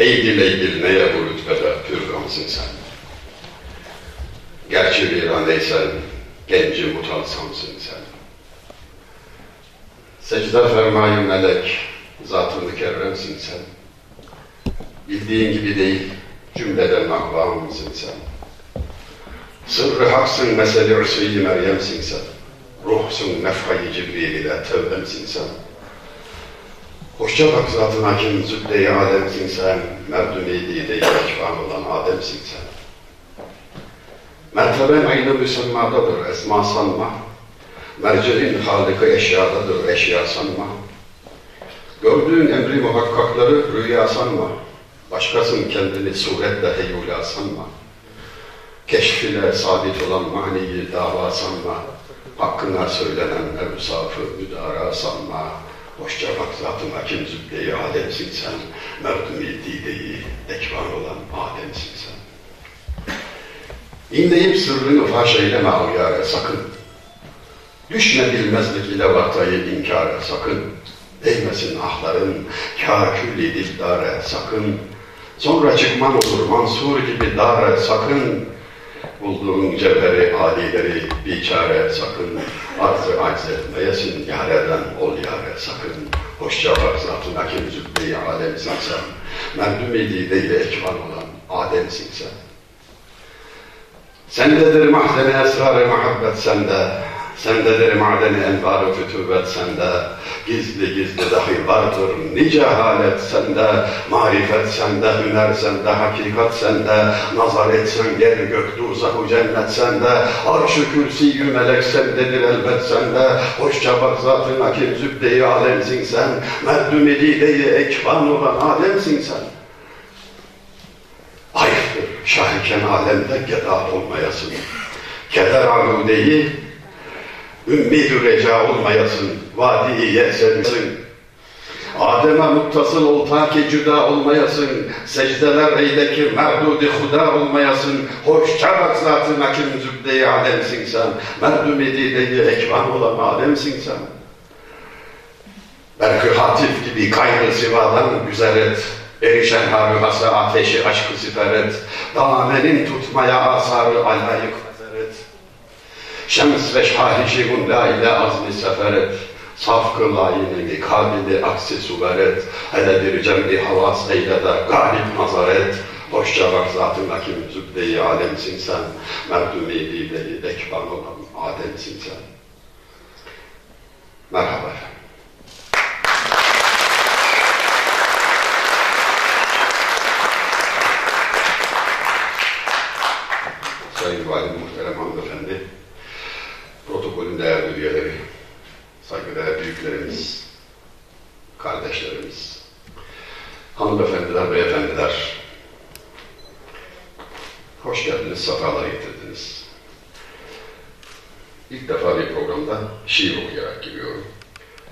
Eydil eydil neye bu rütbede pürgamsın sen? Gerçi viraneysen, genci mutalsamsın sen. Secde fermayı melek, zatı mükerremsin sen. Bildiğin gibi değil, cümleden akvamsın sen. Sırrı haksın, mesele Resul-i Meryem'sin sen. Ruhsun, nefhayı Cibril ile tevbemsin sen. Hoşça bak zatın hakim, zübde-i alemsin sen. Merdumi dide-i ekvan olan Adem'sin sen. Merteben aynı müsemmadadır, esma sanma. Merceğin halıkı eşyadadır, eşya sanma. Gördüğün emri muhakkakları rüya sanma. Başkasın kendini suretle heyula sanma. Keşfile sabit olan maniyi dava sanma. Hakkına söylenen evsafı müdara sanma. Hoşça bak zatın hakim zübde-i Adem'sin sen. Merdumi dideyi ekvan olan Adem'sin sen. İnleyip sırrını faş eyleme avyare sakın. Düşme bilmezlik ile vatayı inkara sakın. Değmesin ahların kâkülli dildare sakın. Sonra çıkman olur mansur gibi dare sakın. Bulduğun cevheri alileri biçare sakın. Arzı acz etmeyesin yareden ol yare sakın. Hoşça bak zatın hakim zübde-i alemsin sen. Merdum ile ekvan olan Adem'sin sen. Sendedir mahzene esrar-ı muhabbet sende. Sendedir madeni envar-ı fütübet sende. Gizli gizli dahi vardır nice halet sende. Marifet sende, hüner sende, hakikat sende. Nazar etsen yer gök duzahu cennet sende. Arş-ı kürsi melek sendedir elbet sende. Hoşça bak zatın hakim zübde-i alemsin sen. Merdüm-i dide-i ekvan olan alemsin sen. Ayıptır şahiken alemde geda olmayasın. Keder aludeyi, ümmid-ü reca olmayasın. Vadi-i yesensin. Adem'e muttasıl ol ta ki cüda olmayasın. Secdeler eyle ki merdudi huda olmayasın. Hoşça bak zatın hakim zübde-i alemsin sen. Merdum edideyi ekvan olan alemsin sen. Berkı hatif gibi kaygı sivadan güzel et. Erişen harihası ateşi aşkı siper et. Damenin tutmaya asarı alayık. Şems ve şahişi gunda ile azmi sefer et. Saf kıl ayinini, kabili aksi suver et. Hele bir cemri havas eyle de galip nazar et. Hoşça bak zatın hakim zübde-i alemsin sen. Merdumi dili ekban olan Adem'sin sen. Merhaba efendim. Sayın Valim Muhterem Hanımefendi, protokolün değerli üyeleri, saygıdeğer büyüklerimiz, kardeşlerimiz, hanımefendiler, beyefendiler, hoş geldiniz, sefalar getirdiniz. İlk defa bir programda şiir okuyarak giriyorum.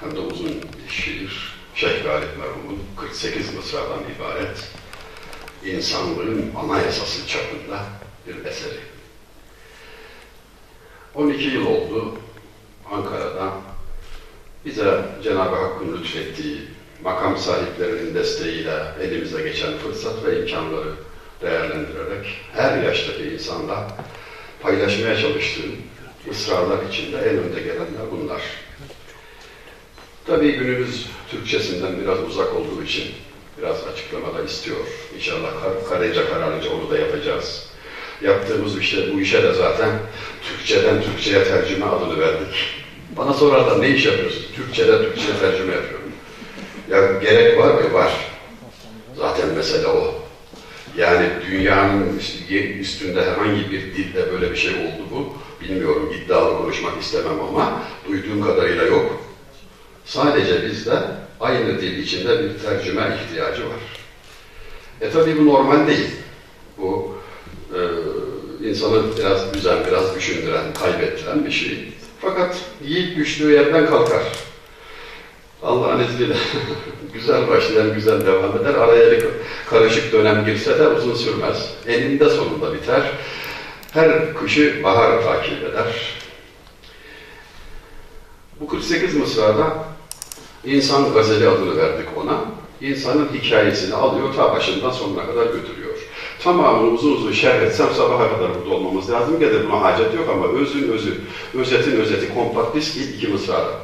Hem de uzun bir şiir. Şeyh Galip merhumun 48 mısradan ibaret insanlığın anayasası çapında bir eseri. 12 yıl oldu Ankara'da bize Cenab-ı Hakk'ın lütfettiği makam sahiplerinin desteğiyle elimize geçen fırsat ve imkanları değerlendirerek her yaştaki insanla paylaşmaya çalıştığım ısrarlar içinde en önde gelenler bunlar. Tabii günümüz Türkçesinden biraz uzak olduğu için biraz açıklamada istiyor. İnşallah kar, karayca kararınca onu da yapacağız. Yaptığımız işte bu işe de zaten Türkçeden Türkçe'ye tercüme adını verdik. Bana sorarlar ne iş yapıyorsun? Türkçeden Türkçe'ye tercüme yapıyorum. Ya gerek var mı? Var. Zaten mesele o. Yani dünyanın üstünde herhangi bir dilde böyle bir şey oldu bu. Bilmiyorum iddialı konuşmak istemem ama duyduğum kadarıyla yok. Sadece bizde aynı dil içinde bir tercüme ihtiyacı var. E tabi bu normal değil. Bu e, insanı biraz üzen, biraz düşündüren, kaybettiren bir şey. Fakat yiğit güçlüğü yerden kalkar. Allah'ın izniyle güzel başlayan güzel devam eder. Araya karışık dönem girse de uzun sürmez. Eninde sonunda biter. Her kışı bahar takip eder. Bu 48 mısrada insan gazeli adını verdik ona. insanın hikayesini alıyor, ta başından sonuna kadar götürüyor. Tamamını uzun uzun şerh etsem sabaha kadar burada olmamız lazım. Gene buna hacet yok ama özün özü, özetin özeti kompakt disk iki mısrada.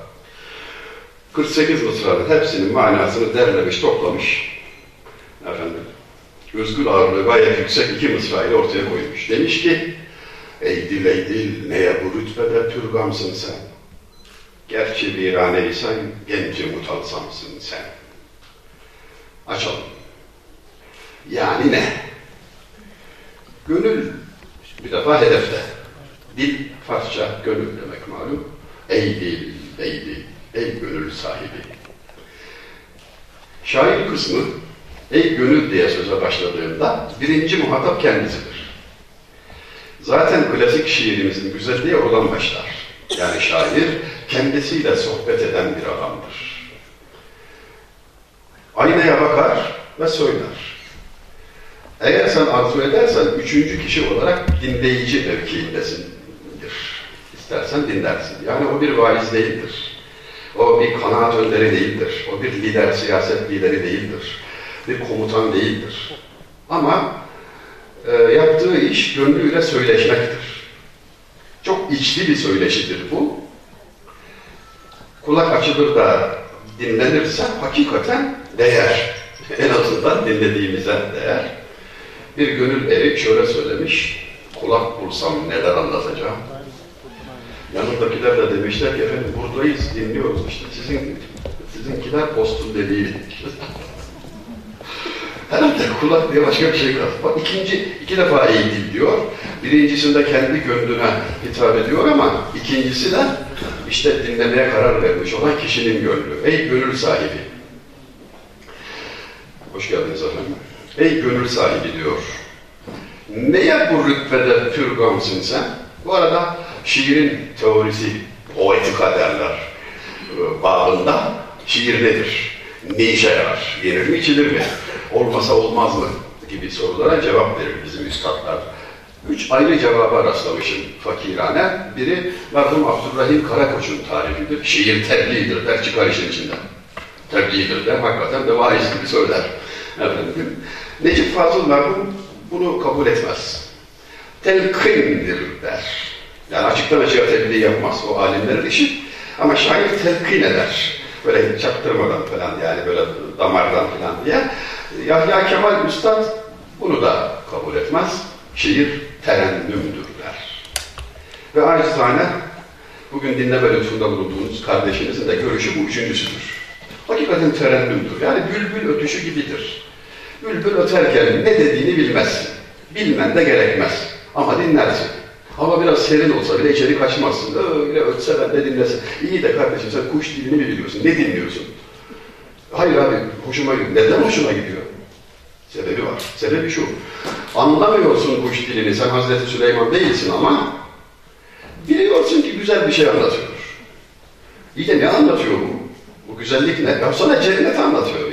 48 mısranın hepsinin manasını derlemiş, toplamış. Efendim, özgür ağırlığı gayet yüksek iki mısrayı ortaya koymuş. Demiş ki, Ey dil ey dil, neye bu rütbede türgamsın sen? Gerçi viraneysen, genci mutalsamsın sen. Açalım. Yani ne? Gönül bir defa hedefte. Dil Farsça gönül demek malum. Ey dil, ey dil, ey gönül sahibi. Şair kısmı ey gönül diye söze başladığında birinci muhatap kendisidir. Zaten klasik şiirimizin güzelliği oradan başlar. Yani şair kendisiyle sohbet eden bir adamdır. Aynaya bakar ve söyler. Eğer sen arzu edersen üçüncü kişi olarak dinleyici mevkiindesindir. İstersen dinlersin. Yani o bir vaiz değildir. O bir kanaat önderi değildir. O bir lider, siyaset lideri değildir. Bir komutan değildir. Ama e, yaptığı iş gönlüyle söyleşmektir. Çok içli bir söyleşidir bu. Kulak açılır da dinlenirse hakikaten değer. En azından dinlediğimize değer. Bir gönül eri şöyle söylemiş, kulak bulsam neler anlatacağım. Yanındakiler de demişler ki efendim buradayız, dinliyoruz işte sizin sizinkiler postun dediği. Herhalde kulak diye başka bir şey kaldı. Bak ikinci, iki defa eğitim diyor. Birincisinde kendi gönlüne hitap ediyor ama ikincisi de işte dinlemeye karar vermiş olan kişinin gönlü. Ey gönül sahibi. Hoş geldiniz efendim. Ey gönül sahibi diyor. Neye bu rütbede pürgamsın sen? Bu arada şiirin teorisi, poetika derler e, babında şiir nedir? Ne işe yarar? Yenir mi içilir mi? Olmasa olmaz mı? gibi sorulara cevap verir bizim üstadlar. Üç ayrı cevaba rastlamışım fakirane. Biri merhum Abdurrahim Karakoç'un tarifidir. Şiir tebliğidir der çıkar işin içinden. Tebliğidir der hakikaten de vaiz gibi söyler. Efendim. Necip Fazıl merhum bunu kabul etmez. Telkindir der. Yani açıktan açığa tebliğ yapmaz o alimlerin işi. Ama şair telkin eder. Böyle çaktırmadan falan yani böyle damardan falan diye. Yahya Kemal Üstad bunu da kabul etmez. Şiir terennümdür der. Ve acizane bugün dinleme lütfunda bulunduğunuz kardeşinizin de görüşü bu üçüncüsüdür. Hakikaten terennümdür. Yani bülbül ötüşü gibidir. Bülbül öterken ne dediğini bilmezsin. Bilmen de gerekmez. Ama dinlersin. Ama biraz serin olsa bile içeri kaçmazsın. Öyle ötse ben de dinlesin. İyi de kardeşim sen kuş dilini mi biliyorsun? Ne dinliyorsun? Hayır abi hoşuma gidiyor. Neden hoşuna gidiyor? Sebebi var. Sebebi şu. Anlamıyorsun kuş dilini. Sen Hazreti Süleyman değilsin ama biliyorsun ki güzel bir şey anlatıyor. İyi de ne anlatıyor bu? Bu güzellik ne? Ya sana cennet anlatıyor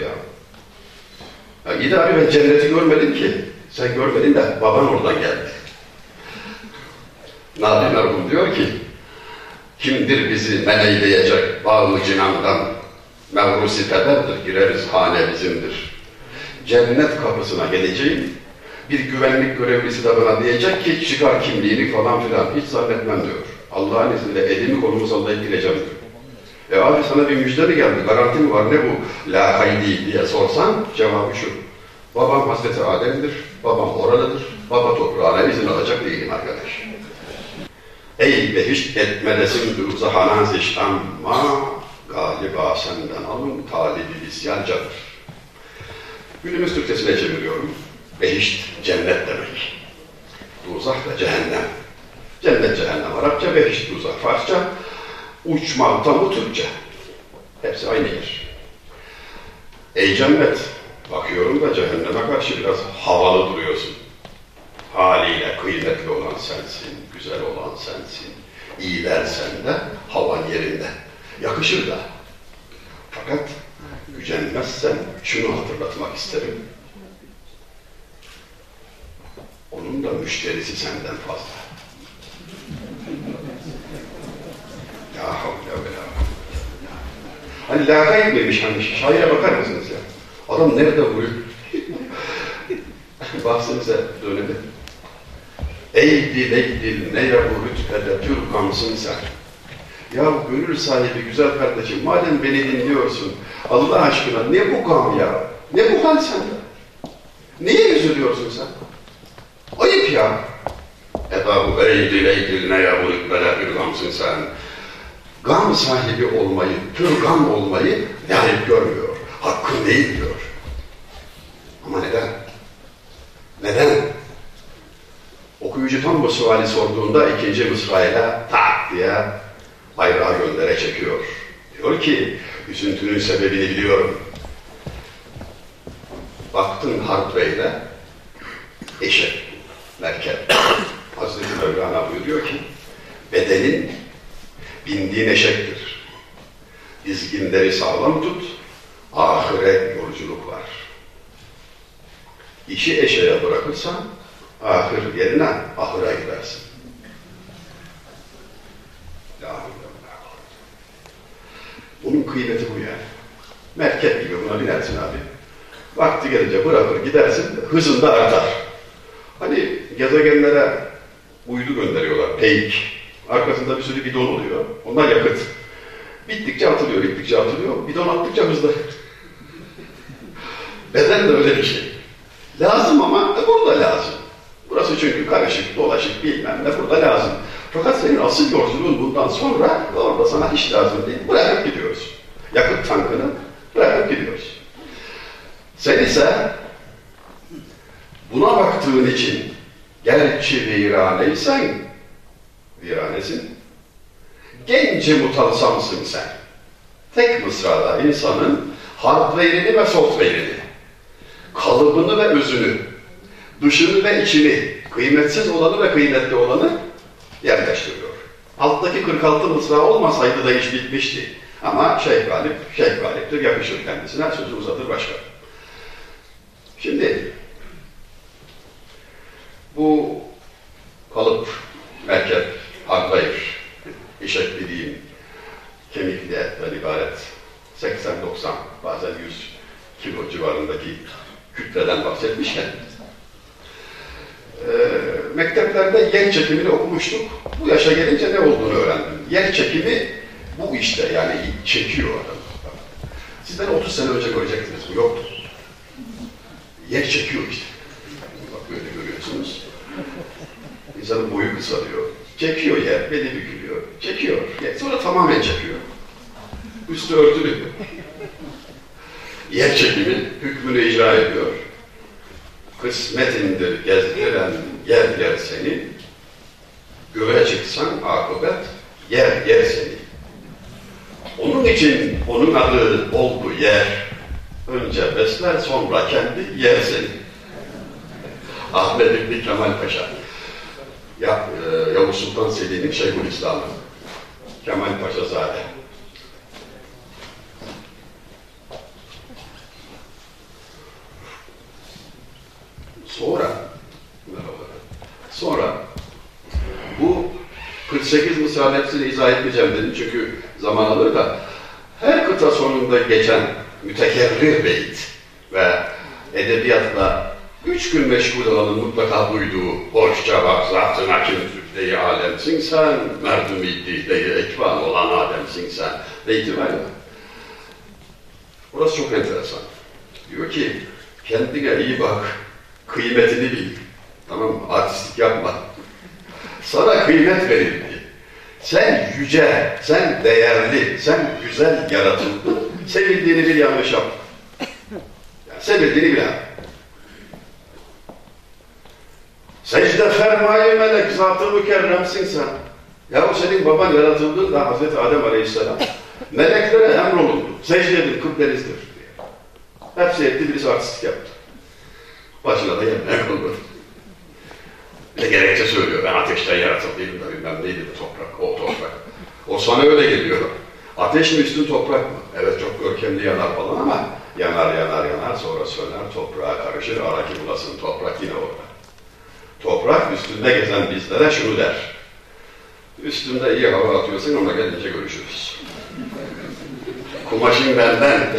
ya. iyi abi ben cenneti görmedim ki. Sen görmedin de baban oradan geldi. Nabi merhum diyor ki kimdir bizi meneyleyecek bağlı cinandan mevrusi pederdir gireriz hane bizimdir. Cennet kapısına geleceğim bir güvenlik görevlisi de bana diyecek ki çıkar kimliğini falan filan hiç zannetmem diyor. Allah'ın izniyle elimi kolumu sallayıp gireceğim diyor. E abi sana bir müjde mi geldi? Garanti mi var? Ne bu? La haydi diye sorsan cevabı şu. Babam Hazreti Adem'dir. Babam oralıdır. Baba toprağına izin alacak değilim arkadaş. Ey behişt etmedesin dürzaha naziş ama galiba senden alın talibi isyancadır. Günümüz Türkçesine çeviriyorum. Behişt cennet demek. Duzah da cehennem. Cennet cehennem Arapça, behişt duzah Farsça, uçmak tamı Türkçe. Hepsi aynı yer. Ey cennet, bakıyorum da cehenneme karşı biraz havalı duruyorsun. Haliyle kıymetli olan sensin, güzel olan sensin. İyiler sende, havan yerinde. Yakışır da. Fakat gücenmezsen şunu hatırlatmak isterim. Onun da müşterisi senden fazla. Ya havle ve la Hani la gayb demiş hani şaire bakar mısınız ya? Adam nerede vuruyor? Bahsimize dönelim. Ey dileydir ne yahu rütbede Türkansın sen. Ya gönül sahibi güzel kardeşim madem beni dinliyorsun Allah aşkına ne bu gam ya? Ne bu hal sende? Niye üzülüyorsun sen? Ayıp ya. Ebabu eydil eydil ne yahu rütbede Türkansın sen. Gam sahibi olmayı, pür gam olmayı layık görmüyor. Hakkın değil diyor. Ama neden? Neden? Okuyucu tam bu suali sorduğunda ikinci mısrayla tak diye bayrağı göndere çekiyor. Diyor ki, üzüntünün sebebini biliyorum. Baktın Harp Bey'le eşek, merkep. Hazreti Mevlana buyuruyor ki, bedenin bindiğin eşektir. Dizginleri sağlam tut, ahire yolculuk var. İşi eşeğe bırakırsan, ahir yerine ahıra gidersin. Bunun kıymeti bu yani. Merkep gibi buna binersin abi. Vakti gelince bırakır gidersin, hızın da artar. Hani gezegenlere uydu gönderiyorlar, peyik. Arkasında bir sürü bidon oluyor. Onlar yakıt. Bittikçe atılıyor, bittikçe atılıyor. Bidon attıkça hızlı. Beden de öyle bir şey. Lazım ama burada lazım. Burası çünkü karışık, dolaşık bilmem ne burada lazım. Fakat senin asıl yolculuğun bundan sonra orada sana hiç lazım değil. Bırakıp gidiyoruz. Yakıt tankını bırakıp gidiyoruz. Sen ise buna baktığın için gerçi viraneysen viranesin. Genci mutalsamsın sen. Tek mısrada insanın hardware'ini ve software'ini, kalıbını ve özünü, dışını ve içini, kıymetsiz olanı ve kıymetli olanı yerleştiriyor. Alttaki 46 mısra olmasaydı da iş bitmişti. Ama Şeyh Galip, Şeyh Galip'tir, yakışır kendisine, sözü uzatır başka. Şimdi, bu kalıp, merkep, hardware, işek dediğim kemikli etten ibaret 80-90 bazen 100 kilo civarındaki kütleden bahsetmişken e, mekteplerde yer çekimini okumuştuk. Bu yaşa gelince ne olduğunu öğrendim. Yer çekimi bu işte yani çekiyor adam. Sizden 30 sene önce görecektiniz bu yoktu. Yer çekiyor işte. Bak böyle görüyorsunuz. İnsanın boyu kısalıyor. Çekiyor yer, beli bükülüyor. Çekiyor. Sonra tamamen çekiyor. Üstü örtülü. Yer çekimi hükmünü icra ediyor. Kısmetindir gezdiren yer yer seni. Göğe çıksan akıbet yer yer seni. Onun için onun adı oldu yer. Önce besler sonra kendi yer seni. Ahmet İbni Kemal Paşa. Ya, e, Yavuz Sultan Selim'in Şeyhülislam'ı. Kemal Paşa Zade. Sonra sonra bu 48 mısra'nın hepsini izah etmeyeceğim dedim çünkü zaman alır da her kıta sonunda geçen mütekerrir beyt ve edebiyatla üç gün meşgul olanın mutlaka duyduğu hoşça bak zatına kim zübde-i alemsin sen merdum iddi'de ekvan olan ademsin sen beyti var ya burası çok enteresan diyor ki kendine iyi bak kıymetini bil tamam mı? artistlik yapma sana kıymet verildi sen yüce, sen değerli, sen güzel yaratıldın. Sevildiğini bil yanlış yap. Yani sevildiğini bil. Secde fermayı melek, zatı mükerremsin sen. Ya o senin baban yaratıldın da Hazreti Adem Aleyhisselam. Meleklere emrolundu. Secde edin, kıblenizdir diye. Hepsi etti, birisi artistik yaptı. Başına da yemeğe kondu. Bir de gerekçe söylüyor. Ben ateşten yaratıldıydım da bilmem neydi de toprak, o toprak. O sana öyle geliyor. Ateş mi üstün toprak mı? Evet çok görkemli yanar falan ama yanar yanar yanar sonra söner toprağa karışır ara ki bulasın toprak yine orada. Toprak üstünde gezen bizlere şunu der. Üstünde iyi hava atıyorsun ona gelince görüşürüz. Kumaşın benden.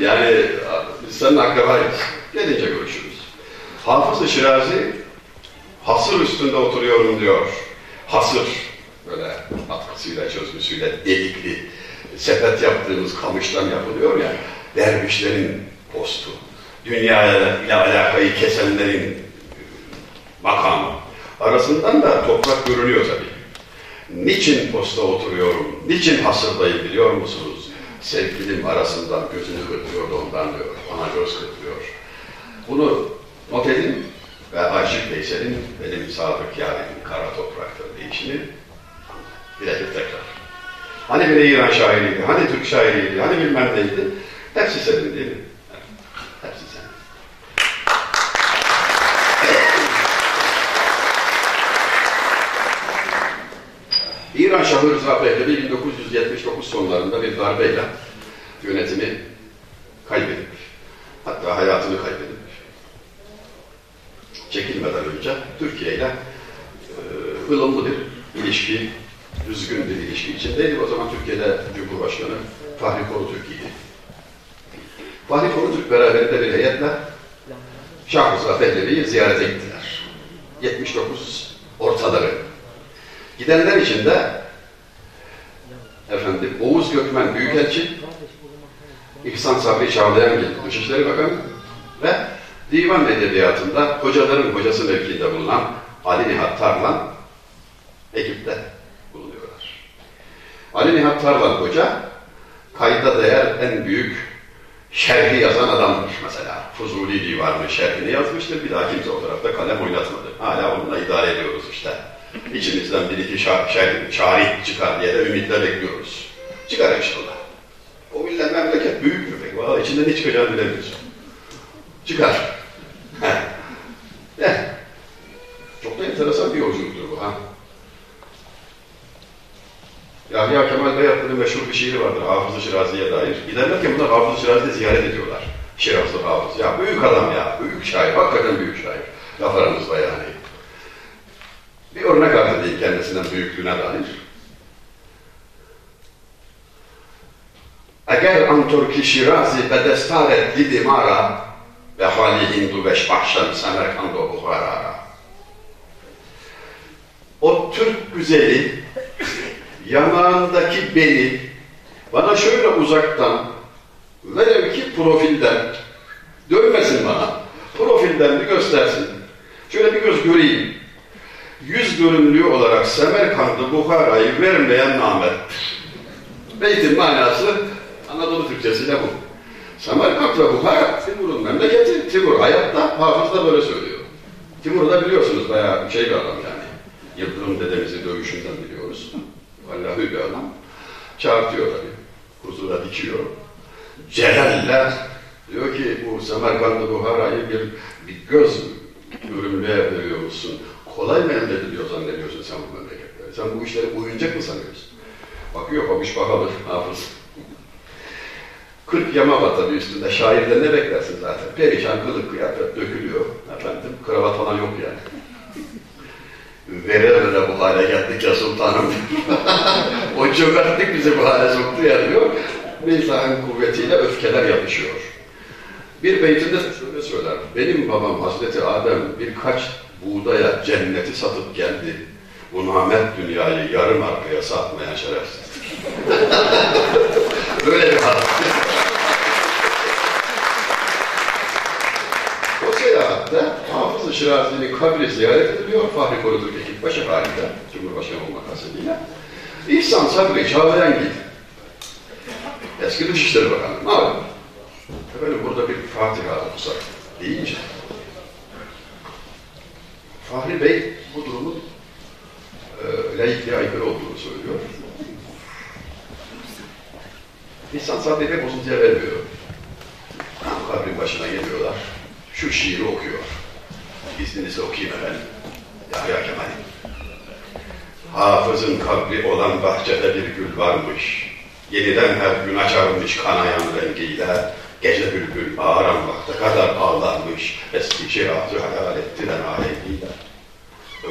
yani biz seninle akrabayız. Gelince görüşürüz. Hafız-ı Şirazi hasır üstünde oturuyorum diyor. Hasır böyle atkısıyla çözgüsüyle delikli sepet yaptığımız kamıştan yapılıyor ya dervişlerin postu. Dünya ile alakayı kesenlerin makamı. Arasından da toprak görünüyor tabii. Niçin posta oturuyorum, niçin hasırdayım biliyor musunuz? Sevgilim arasından gözünü kırpıyor da ondan diyor, bana göz kırpıyor. Bunu not edin ve Aşık Veysel'in benim sadık yarim kara topraktır deyişini bilelim tekrar. Hani bir İran şairiydi, hani Türk şairiydi, hani bilmem neydi. Hepsi senin değil mi? Hepsi senin. Şahı Rıza Pehlevi 1979 sonlarında bir darbeyle yönetimi kaybedip, hatta hayatını kaybedip, çekilmeden önce Türkiye ile e, ılımlı bir ilişki, düzgün bir ilişki içindeydi. O zaman Türkiye'de Cumhurbaşkanı Fahri Korutürk'iydi. Fahri Korutürk beraberinde bir heyetle Şah Rıza Pehlevi'yi ziyarete gittiler. 79 ortaları. Gidenler içinde efendim Oğuz Gökmen Büyükelçi, İhsan Sabri Çağlayan Dışişleri Bakanı ve Divan Edebiyatında hocaların hocası mevkiinde bulunan Ali Nihat Tarlan ekipte bulunuyorlar. Ali Nihat Tarlan Hoca kayda değer en büyük şerhi yazan adamdır mesela. Fuzuli Divanı'nın şerhini yazmıştır. Bir daha kimse o tarafta kalem oynatmadı. Hala onunla idare ediyoruz işte. İçimizden bir iki şar, şer, şarih çıkar diye de ümitle bekliyoruz. Çıkar inşallah. O millet memleket büyük mü pek? Valla içinden ne çıkacağını bilemiyorsun. Çıkar. eh. Çok da enteresan bir yolculuktur bu ha. Yahya Kemal Beyatlı'nın meşhur bir şiiri vardır Hafız-ı Şirazi'ye dair. Giderlerken bunlar Hafız-ı Şirazi'de ziyaret ediyorlar. Şirazlı Hafız. Ya büyük adam ya. Büyük şair. Hakikaten büyük şair. Laf aramızda yani. Kendisinden büyüklüğüne dair. Anturki Şirazi bedestaret didi mara ve hali Hindu ve Şbahşen Semerkand o Buhara. O Türk güzeli yanağındaki beni bana şöyle uzaktan velev ki profilden dönmesin bana. Profilden bir göstersin. Şöyle bir göz göreyim. Yüz görünümlü olarak Semerkand'ı Buhara'yı vermeyen namet. Beytin manası Anadolu Türkçesiyle bu. Semerkant ve Buhara Timur'un memleketi. Timur hayatta, hafız da böyle söylüyor. Timur da biliyorsunuz bayağı şey bir adam yani. Yıldırım dedemizi dövüşünden biliyoruz. Vallahi bir adam. Çağırtıyor tabii. Huzura dikiyor. Celal'le diyor ki bu Semerkand'ı Buhara'yı bir, bir göz görünmeye veriyor musun? Kolay mı elde ediliyor zannediyorsun sen bu memleketleri? Sen bu işleri oyuncak mı sanıyorsun? Bakıyor babiş bakalım hafız. 40 yama var üstünde. Şairde ne beklersin zaten? Perişan kılık kıyafet dökülüyor. Efendim kravat falan yok yani. Vere vere bu hale geldik ya sultanım. o cömertlik bizi bu hale soktu ya diyor. Mizahın kuvvetiyle öfkeler yapışıyor. Bir beytinde şöyle söyler. Benim babam Hazreti Adem birkaç buğdaya cenneti satıp geldi. Bu namet dünyayı yarım arkaya satmayan şerefsizdir. Böyle bir hal. o seyahatte Hafız-ı Şirazi'nin kabri ziyaret ediliyor. Fahri Koruduk ekip başı halinde. Cumhurbaşkanı olmak hasebiyle. İhsan Sabri Çağlayan gitti. Eski Dışişleri Bakanı. Malum. Efendim burada bir Fatiha okusak deyince Fahri Bey bu durumun e, laikliğe aykırı olduğunu söylüyor. İhsan Sabri Bey bozuntuya vermiyor. Kabrin başına geliyorlar. Şu şiiri okuyor. İzninizle okuyayım efendim. Yahya Kemal. Hafızın kabri olan bahçede bir gül varmış. Yeniden her gün açarmış kanayan rengiyle. Gece bülbül ağaran vakte kadar ağlarmış. Eski şirazı hayal ettiler.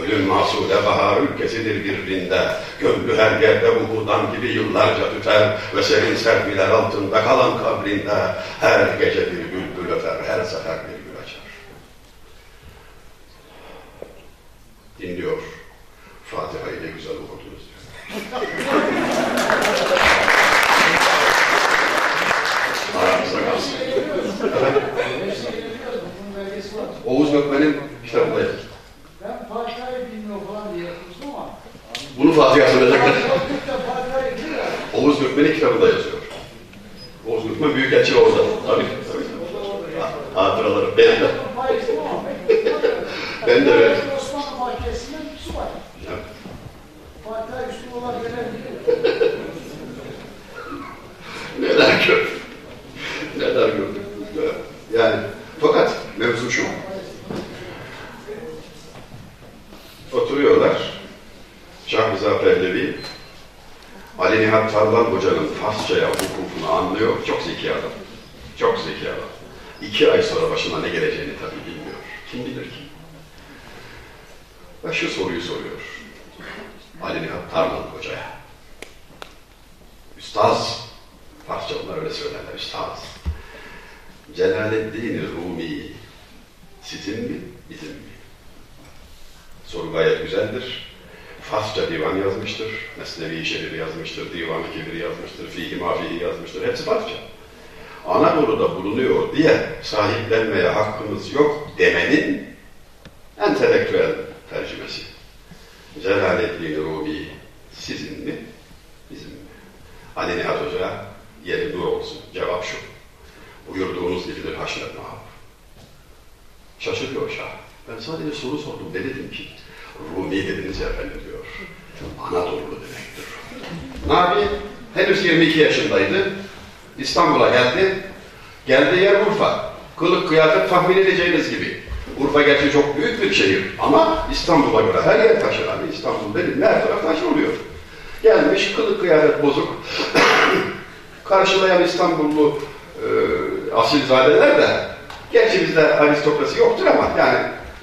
Öyle Gülün masude bahar ülkesidir birbirinde. Gönlü her yerde buğudan gibi yıllarca tüter ve serin serpiler altında kalan kabrinde her gece bir bülbül öter, her sefer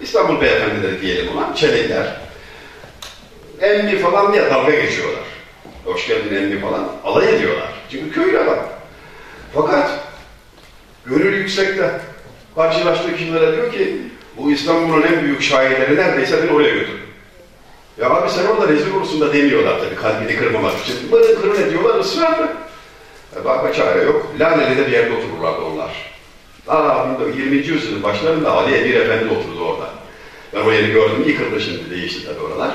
İstanbul beyefendileri diyelim ona çelikler. Emmi falan diye dalga geçiyorlar. Hoş geldin emmi falan. Alay ediyorlar. Çünkü köylü adam. Fakat gönül yüksekte. Karşılaştığı kişilere diyor ki bu İstanbul'un en büyük şairleri neredeyse beni oraya götür. Ya abi sen orada rezil olursun da demiyorlar tabii kalbini kırmamak için. Mırın kırın ediyorlar ısrarla. E bak çare yok. Laleli'de bir yerde otururlardı onlar. Daha 20. yüzyılın başlarında Ali Emir Efendi oturdu orada. Ben o yeri gördüm, yıkıldı şimdi, değişti tabii oralar.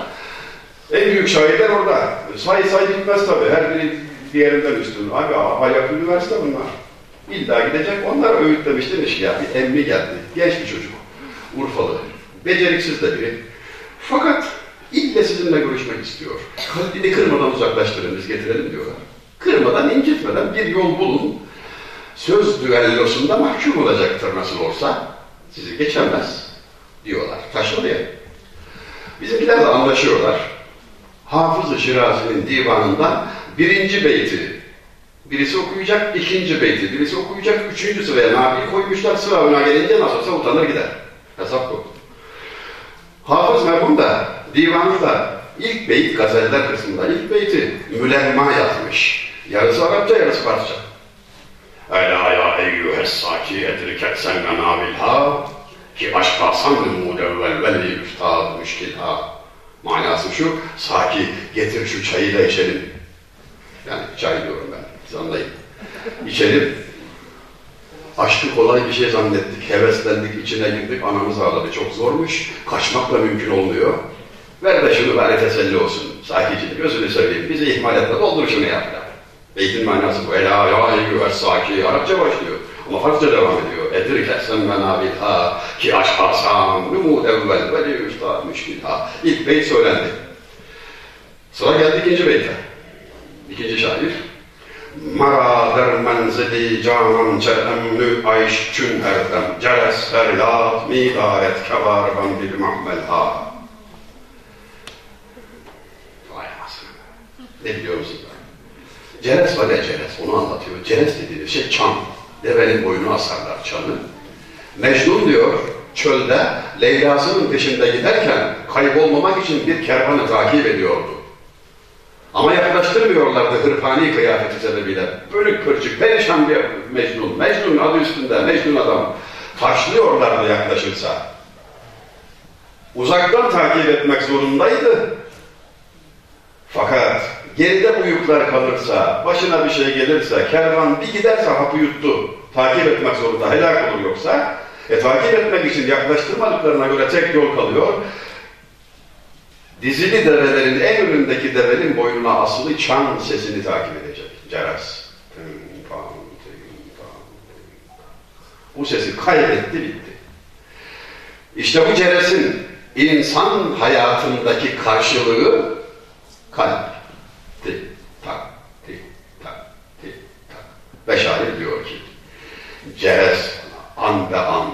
En büyük şairler orada. Say say gitmez tabii, her biri diğerinden üstün. Abi ayak üniversite bunlar. İlla gidecek, onlar öğütlemiş demiş ki ya bir emmi geldi, genç bir çocuk, Urfalı, beceriksiz de biri. Fakat ille sizinle görüşmek istiyor. Kalbini kırmadan uzaklaştırın, biz getirelim diyorlar. Kırmadan, incitmeden bir yol bulun. Söz düellosunda mahkum olacaktır nasıl olsa. Sizi geçemez diyorlar. Taşlı ya. Bizimkiler de anlaşıyorlar. Hafız-ı Şirazi'nin divanından birinci beyti birisi okuyacak, ikinci beyti birisi okuyacak, üçüncü sıraya nabi koymuşlar. Sıra ona gelince nasıl olsa utanır gider. Hesap bu. Hafız merhum da divanında ilk beyit gazeller kısmında ilk beyti mülemma yazmış. Yarısı Arapça, yarısı Farsça. Ela ya eyyühes saki edriket sen menavilha ki aşka sandım mudevvel velli üstad müşkilha. Manası şu, Saki getir şu çayı da içelim. Yani çay diyorum ben, siz anlayın. İçelim. Aşkı kolay bir şey zannettik, heveslendik, içine girdik, anamız ağladı. Çok zormuş, kaçmak da mümkün olmuyor. Ver de şunu bari teselli olsun. Sakici, gözünü seveyim, bizi ihmal etme, doldur şunu yap. Beytin manası bu. Ela ya eyyühes saki, Arapça başlıyor. Ama Farsça devam ediyor. Edir kesen menabilha ki aşkasam numud evvel ve li üstad müşkilha. İlk beyt söylendi. Sıra geldi ikinci beyte. İkinci şair. Mara der menzili canan çe'emnü ayş çün erdem ceres feryat midaret kevarban bil mahmelha. Vay anasını. Ne biliyor musun? Ceres var ya ceres, onu anlatıyor. Ceres dediği şey çan. Devenin boynu asarlar çanı. Mecnun diyor, çölde Leyla'sının peşinde giderken kaybolmamak için bir kervanı takip ediyordu. Ama yaklaştırmıyorlardı hırpani kıyafeti sebebiyle. Bölük pırçık, perişan bir Mecnun. Mecnun adı üstünde, Mecnun adam. Taşlıyorlardı yaklaşırsa. Uzaktan takip etmek zorundaydı. Fakat geride uyuklar kalırsa, başına bir şey gelirse, kervan bir giderse hapı yuttu. Takip etmek zorunda, helak olur yoksa. E takip etmek için yaklaştırmadıklarına göre tek yol kalıyor. Dizili develerin en önündeki devenin boynuna asılı çan sesini takip edecek. Ceras. Bu sesi kaybetti bitti. İşte bu ceresin insan hayatındaki karşılığı kalp. Tik tak, tik tak, tik tak. Ve şair diyor ki, ceres an be an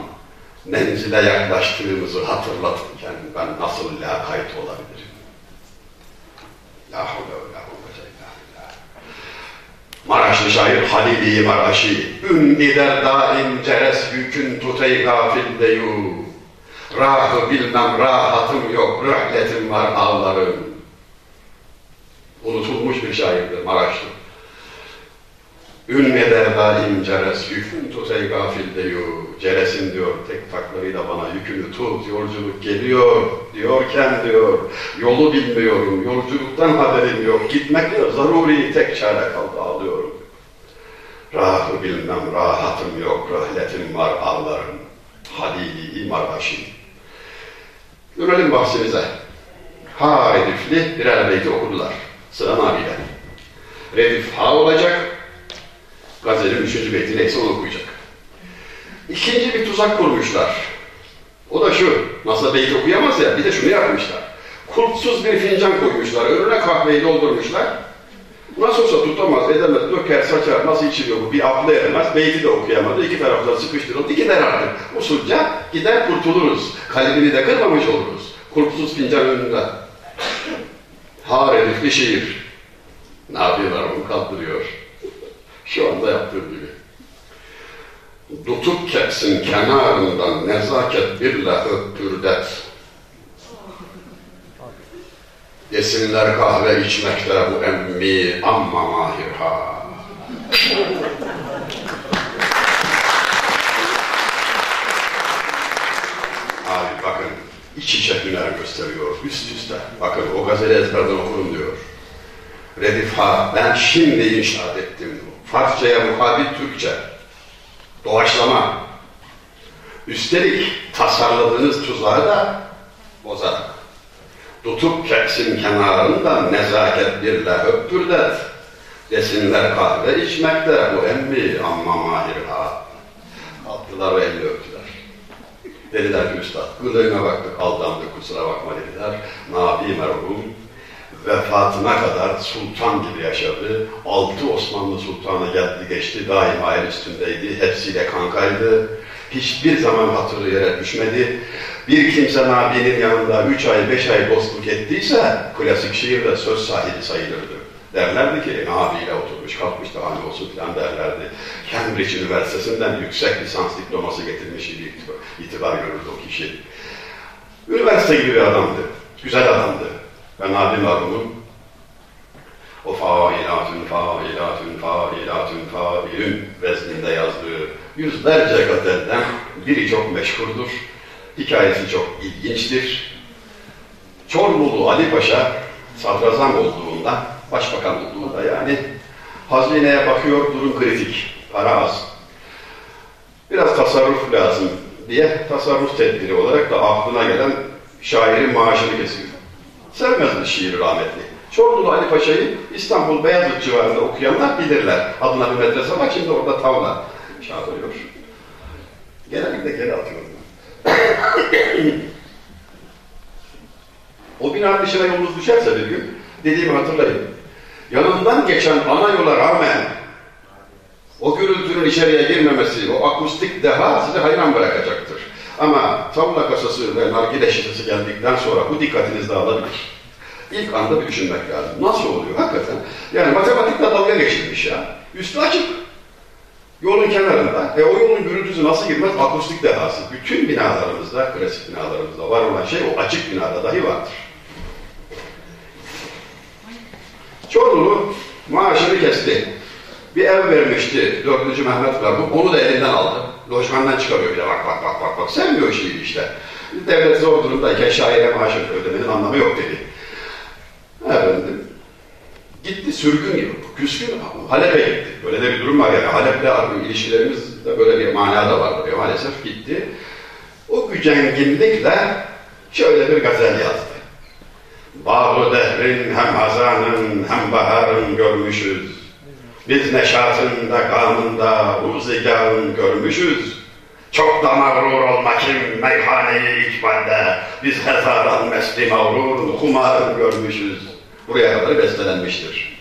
menzile yaklaştığımızı hatırlatırken ben nasıl lakayt olabilirim? La havle ve la kuvvete. Maraşlı şair Halili Maraşi Ün gider daim ceres yükün tutey gafil deyu Rahı bilmem rahatım yok rühletim var ağlarım Unutulmuş bir şairdir Maraşlı Ün eder daim ceres yükün tutey gafil deyu Ceresin diyor tek taklarıyla bana yükünü tut yolculuk geliyor diyorken diyor yolu bilmiyorum yolculuktan haberim yok gitmekle zaruri tek çare kaldı ağlıyorum. Rahatı bilmem rahatım yok rahletim var ağlarım. Halili Maraşi. Dönelim bahsimize. Ha redifli birer beyti okudular. Sıra Nabi'den. Redif ha olacak. Gazelin üçüncü beyti neyse onu okuyacak. İkinci bir tuzak kurmuşlar. O da şu, masa beyit okuyamaz ya, bir de şunu yapmışlar. Kulpsuz bir fincan koymuşlar, önüne kahveyi doldurmuşlar. Nasıl olsa tutamaz, edemez, döker, saçar, nasıl içiliyor bu, bir aklı eremez, beyti de okuyamadı, iki taraftan sıkıştırıldı, gider artık. Usulca gider kurtuluruz, kalbini de kırmamış oluruz. Kulpsuz fincan önünde. Har herifli şiir. Ne yapıyorlar onu kaldırıyor. Şu anda yaptığım gibi. Tutup keksin kenarından nezaket birle öptürdet. Yesinler kahve içmekte bu emmi amma mahir ha. Abi bakın iç içe hüner gösteriyor üst üste. Bakın o gazeli ezberden okurum diyor. Redif ha ben şimdi inşaat ettim. Farsçaya mukabil Türkçe doğaçlama. Üstelik tasarladığınız tuzağı da bozar. Tutup keksin kenarından nezaket birle öptürdet. Desinler kahve içmekte bu emmi amma mahir ha. Kalktılar ve elini öptüler. Dediler ki üstad, kılığına baktık, aldandık, kusura bakma dediler. Nabi merhum vefatına kadar sultan gibi yaşadı. Altı Osmanlı sultanı geldi geçti, daima el üstündeydi, hepsiyle kankaydı. Hiçbir zaman hatırı yere düşmedi. Bir kimse Nabi'nin yanında üç ay, beş ay dostluk ettiyse klasik şiirde söz sahibi sayılırdı. Derlerdi ki Nabi ile oturmuş kalkmış daha ne olsun filan derlerdi. Cambridge Üniversitesi'nden yüksek lisans diploması getirmiş bir itibar görürdü o kişi. Üniversite gibi bir adamdı. Güzel adamdı. Ben Nabi merhumun o failatün failatün failatün failün vezninde yazdığı yüzlerce gazelden biri çok meşhurdur. Hikayesi çok ilginçtir. Çorbulu Ali Paşa sadrazam olduğunda, başbakan olduğunda yani hazineye bakıyor, durum kritik, para az. Biraz tasarruf lazım diye tasarruf tedbiri olarak da aklına gelen şairin maaşını kesiyor. Sevmezdi şiiri rahmetli. Çorbulu Ali Paşa'yı İstanbul Beyazıt civarında okuyanlar bilirler. Adına bir medrese var, şimdi orada tavla çağırıyor. Genellikle geri atıyorum. o binanın dışına yolunuz düşerse bir gün, dediğimi hatırlayın. Yanından geçen ana yola rağmen o gürültünün içeriye girmemesi, o akustik deha sizi hayran bırakacaktır. Ama tavla kasası ve nargile şişesi geldikten sonra bu dikkatiniz dağılabilir. İlk anda bir düşünmek lazım. Nasıl oluyor hakikaten? Yani matematikle dalga geçilmiş ya. Üstü açık. Yolun kenarında. E o yolun gürültüsü nasıl girmez? Akustik dehası. Bütün binalarımızda, klasik binalarımızda var olan şey o açık binada dahi vardır. Çorlulu maaşını kesti. Bir ev vermişti 4. Mehmet Garbuk. Onu da elinden aldı. Lojmandan çıkarıyor bir de bak bak bak bak bak. Sevmiyor işi işte. Devlet zor durumdayken şaire maaşı ödemenin anlamı yok dedi. Efendim. Gitti sürgün gibi. Küskün Halep'e gitti. Böyle de bir durum var yani. Halep'le ilişkilerimiz de böyle bir manada vardır. Ya. Maalesef gitti. O gücenginlikle şöyle bir gazel yazdı. Bağlı dehrin hem hazanın hem baharın görmüşüz. Biz neşatında, gamında, ruzigahın görmüşüz. Çok da mağrur olma kim meyhaneyi ikbalde. Biz hezaran mesli mağrur, kumarın görmüşüz. Buraya kadar bestelenmiştir.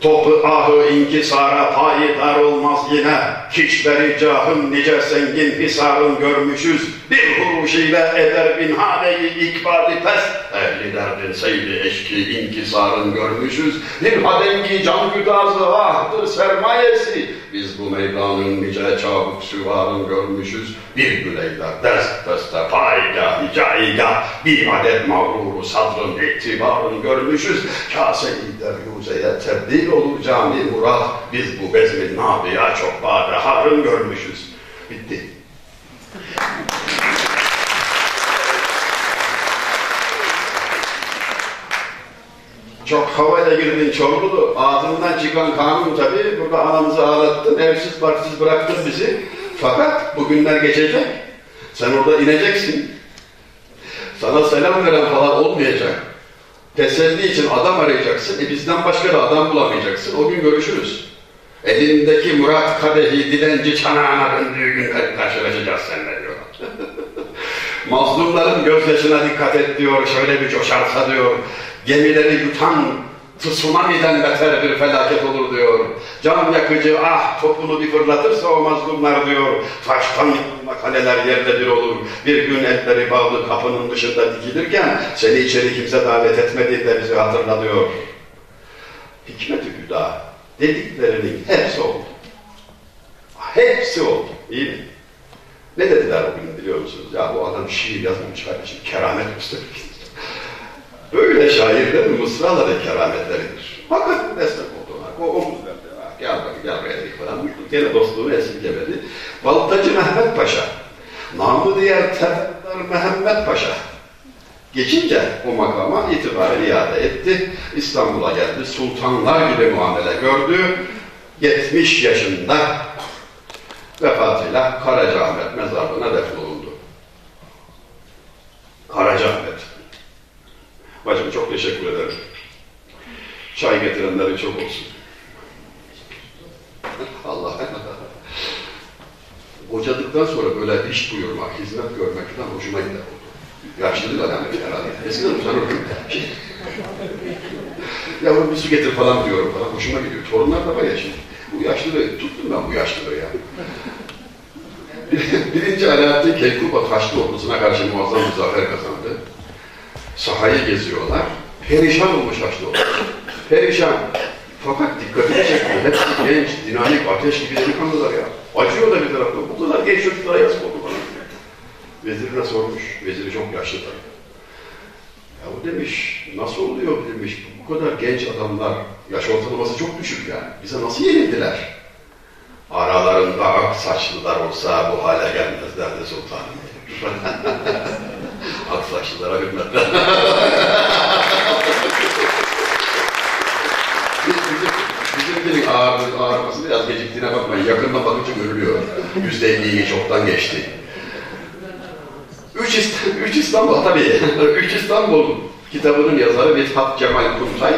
Topu ahı inkisara payidar olmaz yine. Kişleri cahın nice zengin hisarın görmüşüz. Bir huruş ile eder bin haneyi ikbali pes. Ehli derdin seyri eşki inkisarın görmüşüz. Bir hadengi can güdazı ahdır sermayesi. Biz bu meydanın nice çabuk süvarın görmüşüz. Bir güleyler ders deste paygah hicaigah. Bir adet mağruru sadrın itibarın görmüşüz. Kase-i deryuzeye tebdil olur cami murat. Biz bu bezmin nabiya çok badeharın görmüşüz. Bitti. Çok havayla girdin Çorlulu. Ağzından çıkan kanun tabii. Burada anamızı ağlattın, evsiz barksız bıraktın bizi. Fakat bugünler geçecek. Sen orada ineceksin. Sana selam veren falan olmayacak. Teselli için adam arayacaksın. E bizden başka da adam bulamayacaksın. O gün görüşürüz. Elindeki Murat Kadehi dilenci çanağına döndüğü gün karşılaşacağız seninle diyor. Mazlumların gözyaşına dikkat et diyor. Şöyle bir coşarsa diyor. Gemileri yutan tsunami'den beter bir felaket olur diyor. Can yakıcı ah topunu bir fırlatırsa o mazlumlar diyor. Taştan yapılma kaleler yerle bir olur. Bir gün elleri bağlı kapının dışında dikilirken seni içeri kimse davet etmedi de bizi hatırla diyor. Hikmet-i Güda dediklerinin hepsi oldu. Hepsi oldu. İyi mi? Ne dediler o gün biliyor musunuz? Ya bu adam şiir yazmamış kardeşim. Keramet gösterir. Böyle şairlerin mısraları kerametleridir. Fakat destek oldular. O omuz verdi. Gel bak gel buraya falan. Gene dostluğunu esirgemedi. Baltacı Mehmet Paşa. Namı diğer Tefeddar Mehmet Paşa. Geçince o makama itibaren iade etti. İstanbul'a geldi. Sultanlar gibi muamele gördü. 70 yaşında vefatıyla Karacaahmet mezarlığına defnolundu. Karacaahmet. Bacım çok teşekkür ederim. Çay getirenleri çok olsun. Allah Kocadıktan sonra böyle iş buyurmak, hizmet görmek falan hoşuma gider oldu. Yaşlılık alamet herhalde. Eskiden utanırdım. Yavrum bir su getir falan diyorum falan. Hoşuma gidiyor. Torunlar da var ya şimdi. Bu yaşlılığı, tuttum ben bu yaşlılığı ya. Birinci Alaaddin Keykuba Taşlı ordusuna karşı muazzam bir zafer kazandı. Sahayı geziyorlar. Perişan olmuş Haçlı ordu. Perişan. Fakat dikkatini çekmiyor. Hepsi genç, dinamik, ateş gibi delikanlılar ya. Acıyor da bir tarafta. Bu kadar genç çocuklara yazık oldu bana. Vezirine sormuş. Veziri çok yaşlı tabii. Ya bu demiş, nasıl oluyor demiş, bu kadar genç adamlar, yaş ortalaması çok düşük yani. Bize nasıl yenildiler? Aralarında ak saçlılar olsa bu hale gelmezlerdi sultanım. ak saçlılara hürmetler. bizim, bizimkinin ağır, ağırması biraz geciktiğine bakmayın. Yakından bakınca görülüyor. Yüzde elliyi çoktan geçti. Üç, İst Üç İstanbul tabii. Üç İstanbul kitabının yazarı Mithat Cemal Kuntay.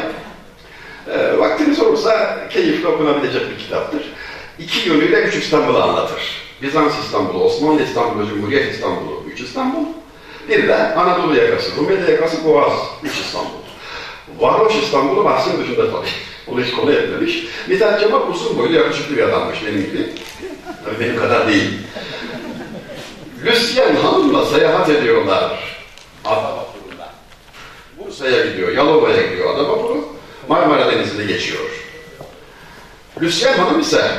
E, vaktiniz olursa keyifli okunabilecek bir kitaptır. İki yönüyle Üç İstanbul'u anlatır. Bizans İstanbul'u, Osmanlı İstanbul'u, Cumhuriyet İstanbul'u, Üç İstanbul. Bir de Anadolu yakası, Rumeli yakası, Boğaz, Üç İstanbul. Varoş İstanbul'u bahsin dışında tabii. Onu hiç konu etmemiş. Mithat Cemal uzun boylu yakışıklı bir adammış benim gibi. Tabii benim kadar değil. Lucien Hanım'la seyahat ediyorlar. Ada vapurunda. Bursa'ya gidiyor, Yalova'ya gidiyor ada vapuru. Marmara Denizi'ni geçiyor. Lucien Hanım ise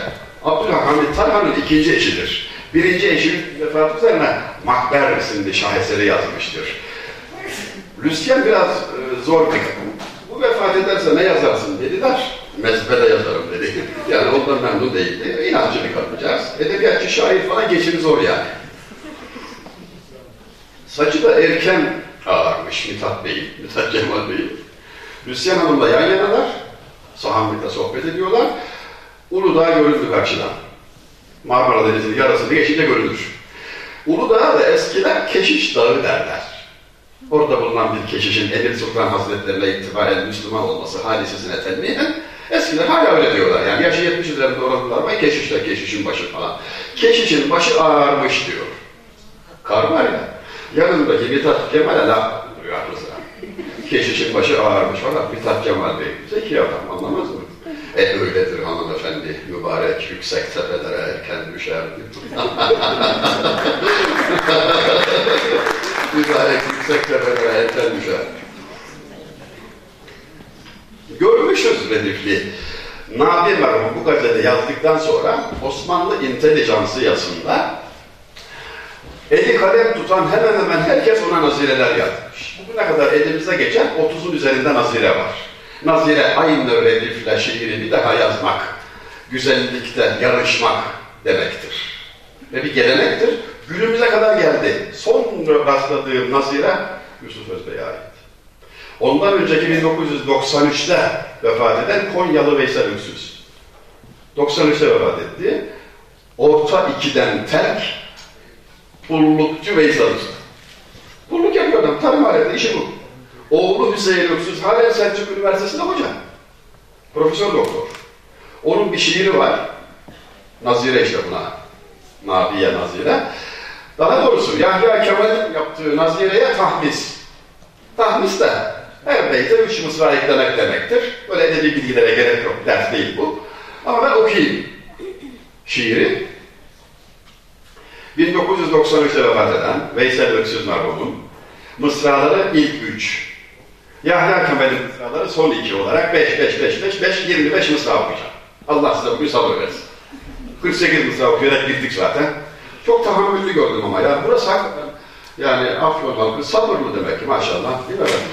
Abdülhamid Tarhan'ın ikinci eşidir. Birinci eşi vefatı üzerine Makber isimli şaheseri yazmıştır. Lucien biraz e, zor bir Bu vefat ederse ne yazarsın dediler. Mezbede yazarım dedi. Yani ondan memnun değildi. İnancı bir kadıncağız. Edebiyatçı, şair falan geçimi zor yani. Saçı da erken ağarmış Mithat Bey, Mithat Cemal Bey. Hüsyen Hanım'la yan yanalar. Sahamlıkta sohbet ediyorlar. Uludağ göründü karşıdan. Marmara Denizi'nin yarısını geçince görünür. Uludağ'a da eskiler Keşiş Dağı derler. Orada bulunan bir keşişin Emir Sultan Hazretlerine itibaren Müslüman olması hadisesine tenmiyen eskiler hala öyle diyorlar. Yani yaşı 70 üzerinde olanlar var. Keşişler keşişin başı falan. Keşişin başı ağarmış diyor. Kar var ya. Yanındaki Mithat Kemal'e laf duruyor aklı sıra. Keşişin başı ağarmış falan. Mithat Kemal Bey. Zeki adam anlamaz mı? E öyledir hanımefendi, mübarek yüksek tepelere erken düşer. mübarek yüksek tepelere erken düşer. Görmüşüz Redifli. Nabi merhum bu gazete yazdıktan sonra Osmanlı intelijansiyasında eli kalem tutan hemen hemen herkes ona nazireler yazmış. Bugüne kadar elimize geçen 30'un üzerinde nazire var. Nazire aynı redifle şiiri bir daha yazmak, güzellikte yarışmak demektir. Ve bir gelenektir. Günümüze kadar geldi. Son rastladığım nazire Yusuf Özbey'e ait. Ondan önceki 1993'te vefat eden Konyalı Veysel Öksüz. 93'te vefat etti. Orta ikiden terk, pullukçu Veysel Öksüz. Pulluk yapıyor adam, tarım aleti, işi bu. Oğlu Hüseyin Öksüz hala Selçuk Üniversitesi'nde hoca. Profesör doktor. Onun bir şiiri var. Nazire işte buna. Nabiye Nazire. Daha doğrusu Yahya Kemal'in yaptığı Nazire'ye tahmis. Tahmis de her beyte üç mısra eklemek demektir. Böyle edebi bilgilere gerek yok. Ders değil bu. Ama ben okuyayım. Şiiri 1993'te vefat eden Veysel Öksüz merhumun mısraları ilk üç. Yahya Kemal'in mısraları son iki olarak 5, 5, 5, 5, 5, 25 mısra okuyacağım. Allah size bugün sabır versin. 48 mısra okuyarak bittik zaten. Çok tahammüllü gördüm ama ya burası hakikaten yani Afyon halkı sabırlı demek ki maşallah. Değil mi efendim?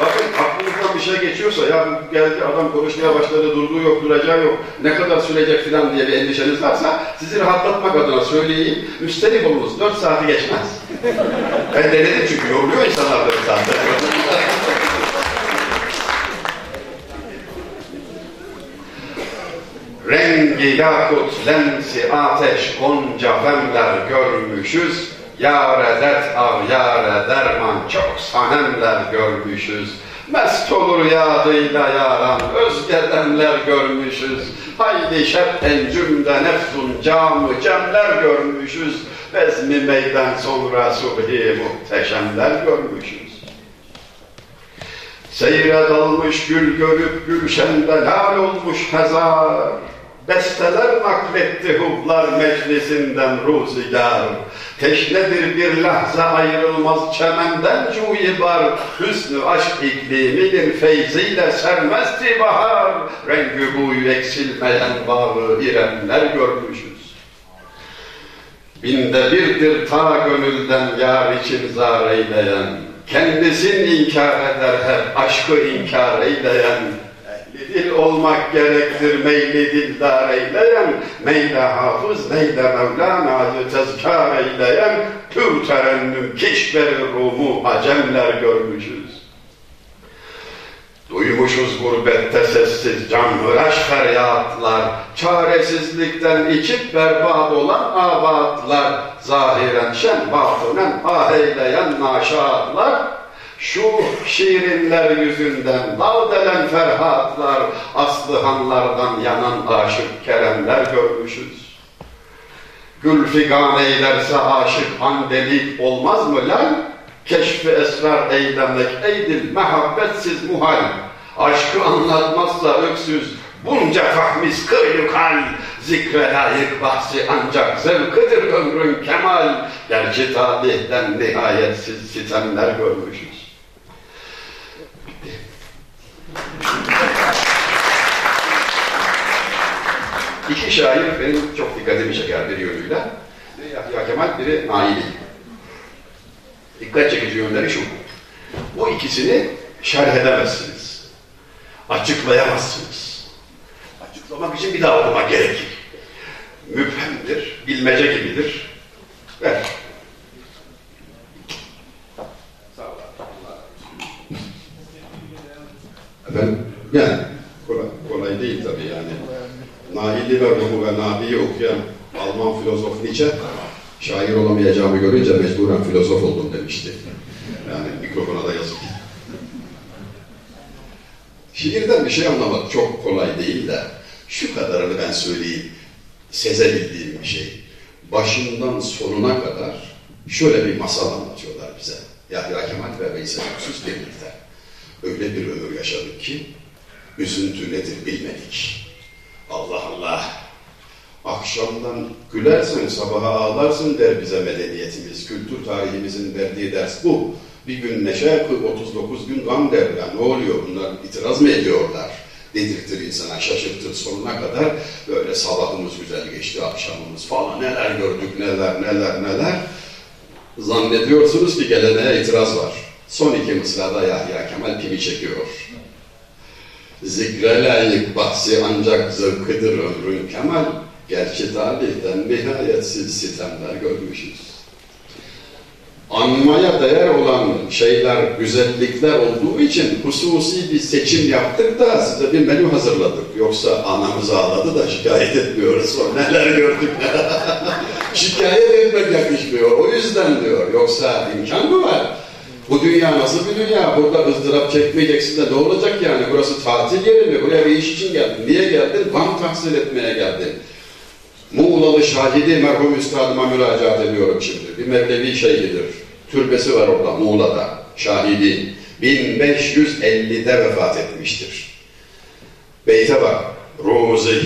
Bakın şey geçiyorsa ya geldi adam konuşmaya başladı durduğu yok duracağı yok ne kadar sürecek filan diye bir endişeniz varsa sizi rahatlatmak adına söyleyeyim üstelik olunuz 4 saati geçmez. ben denedim çünkü yoruluyor insanlar 4 saatte. Rengi yakut, lensi ateş, gonca femler görmüşüz. Yâre dert av, yâre derman, çok sanemler görmüşüz. Mest olur yadıyla yaran, özge demler görmüşüz. Haydi şeppen cümle nefsun camı cemler görmüşüz. Bezmi meydan sonra subhi muhteşemler görmüşüz. Seyre dalmış gül görüp gülşende lal olmuş hezar. Besteler nakletti hublar meclisinden ruzigar. Teşnedir bir lahza ayrılmaz çemenden cuyibar. Hüsnü aşk ikliminin feyziyle sermezdi bahar. Rengi buyu eksilmeyen bağı iremler görmüşüz. Binde birdir ta gönülden yar için zar eyleyen. Kendisin inkar eder hep aşkı inkar eyleyen. Dil olmak gerektir meyli dildar eyleyen, meyle hafız, meyle Mevlana'yı tezkar eyleyen, tüm terennüm kişveri rumu acemler görmüşüz. Duymuşuz gurbette sessiz can hıraş feryatlar, çaresizlikten içip berbat olan abatlar, zahiren şen batınen ah eyleyen naşatlar, şu şiirinler yüzünden dağdelen ferhatlar, aslıhanlardan yanan aşık keremler görmüşüz. Gül figan eylerse aşık andelik olmaz mı lan? Keşfi esrar eylemek eydil mehabbetsiz muhal. Aşkı anlatmazsa öksüz bunca fahmis kıylukal. Zikre layık bahsi ancak zevkıdır ömrün kemal. Gerçi talihten nihayetsiz sitemler görmüşüz. İki şair benim çok dikkatimi çeker bir yönüyle. Biri Yahya Kemal, biri Naili. Dikkat çekici yönleri şu. Bu ikisini şerh edemezsiniz. Açıklayamazsınız. Açıklamak için bir daha okumak gerekir. Müphemdir, bilmece gibidir Nahilli ve Nabi'yi okuyan Alman filozof Nietzsche, şair olamayacağımı görünce mecburen filozof oldum demişti. Yani mikrofona da yazık. Şiirden bir şey anlamak çok kolay değil de şu kadarını ben söyleyeyim. Sezebildiğim bir şey. Başından sonuna kadar şöyle bir masal anlatıyorlar bize. Yahya Kemal ve Veysel Öksüz birlikte. Öyle bir ömür yaşadık ki üzüntü nedir bilmedik. Allah Allah. Akşamdan gülersen sabaha ağlarsın der bize medeniyetimiz. Kültür tarihimizin verdiği ders bu. Bir gün neşe, 39 gün gam der. Ya ne oluyor bunlar itiraz mı ediyorlar? Dedirtir insana, şaşırtır sonuna kadar. Böyle sabahımız güzel geçti, akşamımız falan neler gördük, neler neler neler. Zannediyorsunuz ki geleneğe itiraz var. Son iki mısrada Yahya Kemal pimi çekiyor. Zikre layık bahsi ancak zevkıdır ömrün kemal. Gerçi tarihten nihayetsiz sitemler görmüşüz. Anmaya değer olan şeyler, güzellikler olduğu için hususi bir seçim yaptık da size bir menü hazırladık. Yoksa anamız ağladı da şikayet etmiyoruz. O neler gördük şikayet etmek yakışmıyor. O yüzden diyor. Yoksa imkan mı var? Bu dünya nasıl bir dünya? Burada ızdırap çekmeyeceksin de ne olacak yani? Burası tatil yeri mi? Buraya bir iş için geldin. Niye geldin? Van tahsil etmeye geldin. Muğlalı Şahidi merhum üstadıma müracaat ediyorum şimdi. Bir Mevlevi şeyhidir. Türbesi var orada Muğla'da. Şahidi. 1550'de vefat etmiştir. Beyte bak. Ruzi.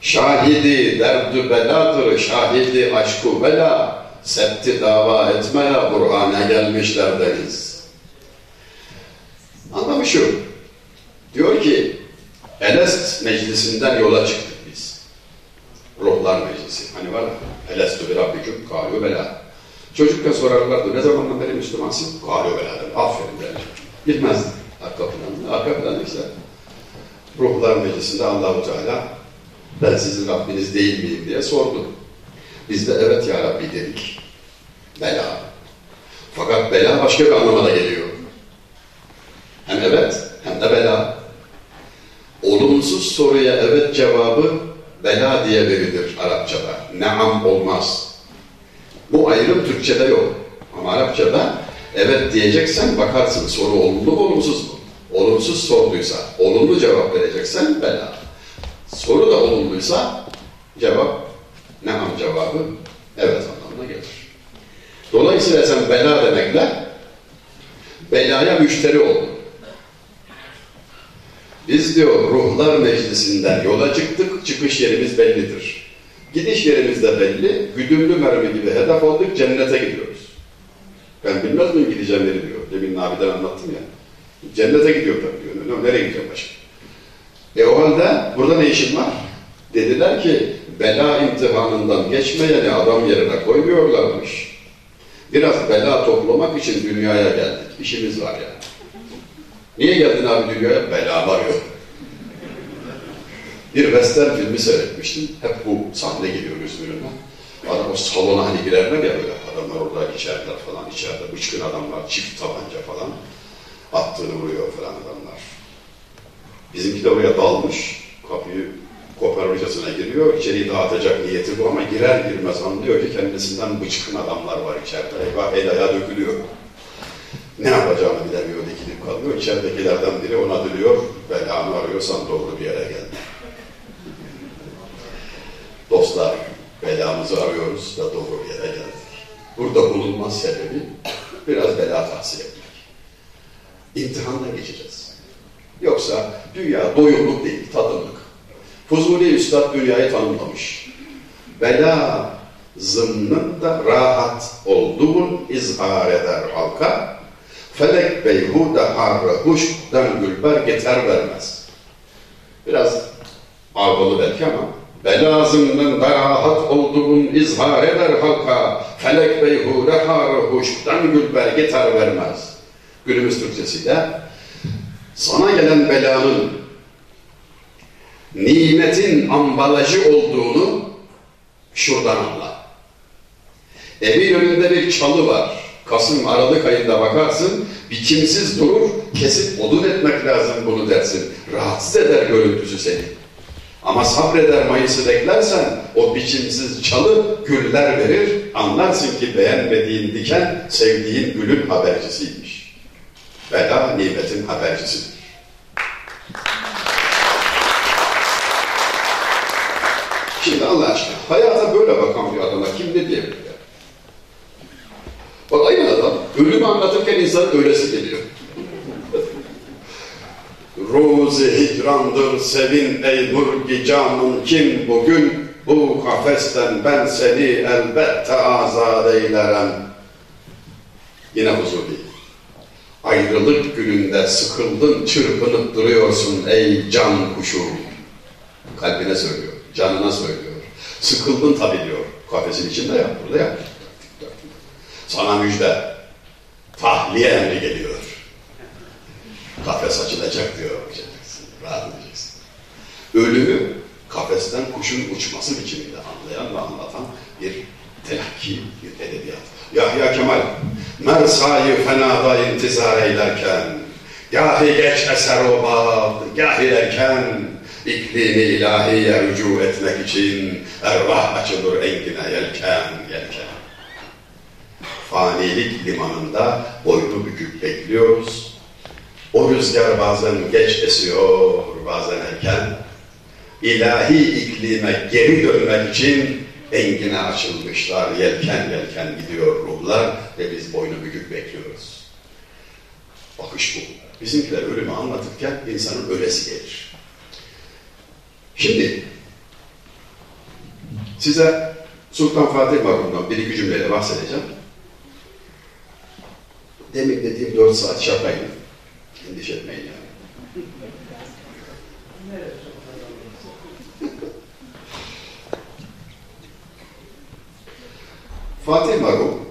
Şahidi derdü beladır, şahidi aşku bela. Septi dava etmeye Burhan'a gelmişler deniz. Anlamı şu. Diyor ki Elest meclisinden yola çıktık biz. Ruhlar meclisi. Hani var Elestu bir rabbiküm kâlû bela. Çocukken sorarlardı ne zamandan beri Müslümansın? Kâlû bela. Aferin der. Bilmezdi. Arka planı. Arka planı işte. Ruhlar meclisinde Allahu Teala ben sizin Rabbiniz değil miyim diye sordu. Biz de evet ya Rabbi dedik. Bela. Fakat bela başka bir anlamada geliyor. Hem evet hem de bela. Olumsuz soruya evet cevabı bela diye verilir Arapçada. Neam olmaz. Bu ayrım Türkçe'de yok. Ama Arapçada evet diyeceksen bakarsın soru olumlu mu olumsuz mu? Olumsuz sorduysa olumlu cevap vereceksen bela. Soru da olumluysa cevap neam cevabı evet anlamına gelir. Dolayısıyla sen bela demekle belaya müşteri oldun. Biz diyor ruhlar meclisinden yola çıktık, çıkış yerimiz bellidir. Gidiş yerimiz de belli, güdümlü mermi gibi hedef aldık, cennete gidiyoruz. Ben bilmez miyim gideceğim yeri diyor. Demin Nabi'den anlattım ya. Cennete gidiyor tabii diyor. Nereye gideceğim başka? E o halde burada ne işin var? Dediler ki bela imtihanından geçmeyeni adam yerine koymuyorlarmış. Biraz bela toplamak için dünyaya geldik. İşimiz var yani. Niye geldin abi dünyaya? Bela var yok. Bir western filmi seyretmiştim. Hep bu sahne geliyor gözümün. Adam o salona hani girerler ya böyle. Adamlar orada içerler falan. içeride bıçkın adamlar, çift tabanca falan. Attığını vuruyor falan adamlar. Bizimki de oraya dalmış. Kapıyı koparırcasına giriyor. İçeriği dağıtacak niyeti bu ama girer girmez anlıyor ki kendisinden bıçkın adamlar var içeride. Eyvah el ayağa dökülüyor. Ne yapacağını bilemiyor, dikilip kalıyor. İçeridekilerden biri ona dönüyor. Belanı arıyorsan doğru bir yere geldin. Dostlar, belamızı arıyoruz da doğru yere geldik. Burada bulunma sebebi biraz bela tahsil etmek. İmtihanla geçeceğiz. Yoksa dünya doyumluk değil, tadımlık. Fuzuli Üstad dünyayı tanımlamış. Bela zımnında rahat olduğun izhar eder halka, felek beyhude harre huşktan gülber getir vermez. Biraz Ağbalı belki ama belazından berahat olduğun izhar eder halka felek beyhude harı hoştan gül belge tar vermez. Günümüz Türkçesiyle sana gelen belanın nimetin ambalajı olduğunu şuradan anla. Evin önünde bir çalı var. Kasım Aralık ayında bakarsın, biçimsiz durur, kesip odun etmek lazım bunu dersin. Rahatsız eder görüntüsü seni. Ama sabreder mayısı beklersen o biçimsiz çalı güller verir, anlarsın ki beğenmediğin diken sevdiğin gülün habercisiymiş. Veda nimetin habercisidir. Şimdi Allah aşkına hayata böyle bakan bir adama kim ne diyebilir? Bak aynı adam ölümü anlatırken insan öylesi geliyor. Ruzi hicrandır sevin ey murgi canım kim bugün bu kafesten ben seni elbette azat eylerem. Yine huzur değil. Ayrılık gününde sıkıldın çırpınıp duruyorsun ey can kuşu. Kalbine söylüyor, canına söylüyor. Sıkıldın tabi diyor. Kafesin içinde yap, burada yap. Sana müjde. Tahliye emri geliyor. Kafes açılacak diyor. Rahat edeceksin. Ölümü kafesten kuşun uçması biçiminde anlayan ve anlatan bir telakki, bir edebiyat. Yahya Kemal, Mersayı fenada intizar eylerken, gahi geç eser o bağ, gahi erken, iklimi ilahiye rücu etmek için ervah açılır engine yelken, yelken. Fanilik limanında boynu bükük bekliyoruz. O rüzgar bazen geç esiyor, bazen erken. İlahi iklime geri dönmek için engine açılmışlar, yelken yelken gidiyor ruhlar ve biz boynu bükük bekliyoruz. Bakış bu. Bizimkiler ölümü anlatırken insanın ölesi gelir. Şimdi size Sultan Fatih Marhum'dan bir iki cümleyle bahsedeceğim. Demin dediğim dört saat şakaydı. Endişe etmeyin yani. Fatih Marhum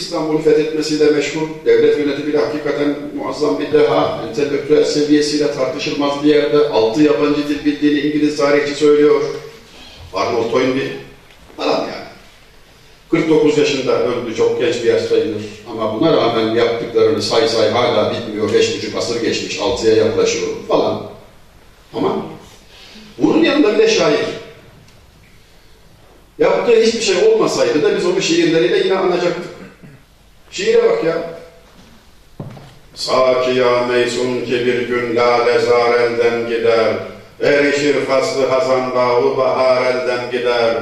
İstanbul'u fethetmesiyle meşhur, devlet yönetimiyle hakikaten muazzam bir deha, entelektüel seviyesiyle tartışılmaz bir yerde, altı yabancı dil bildiğini İngiliz tarihçi söylüyor. Arnold Toynbee falan yani. 49 yaşında öldü, çok genç bir yaş sayılır. Ama buna rağmen yaptıklarını say say hala bitmiyor, beş buçuk asır geçmiş, altıya yaklaşıyor falan. Ama bunun yanında bir de şair. Yaptığı hiçbir şey olmasaydı da biz onu şiirleriyle yine anacaktık. Şiire bak ya. Sakiya meysun ki bir gün lale zar gider. Erişir faslı hazan bağı bahar elden gider.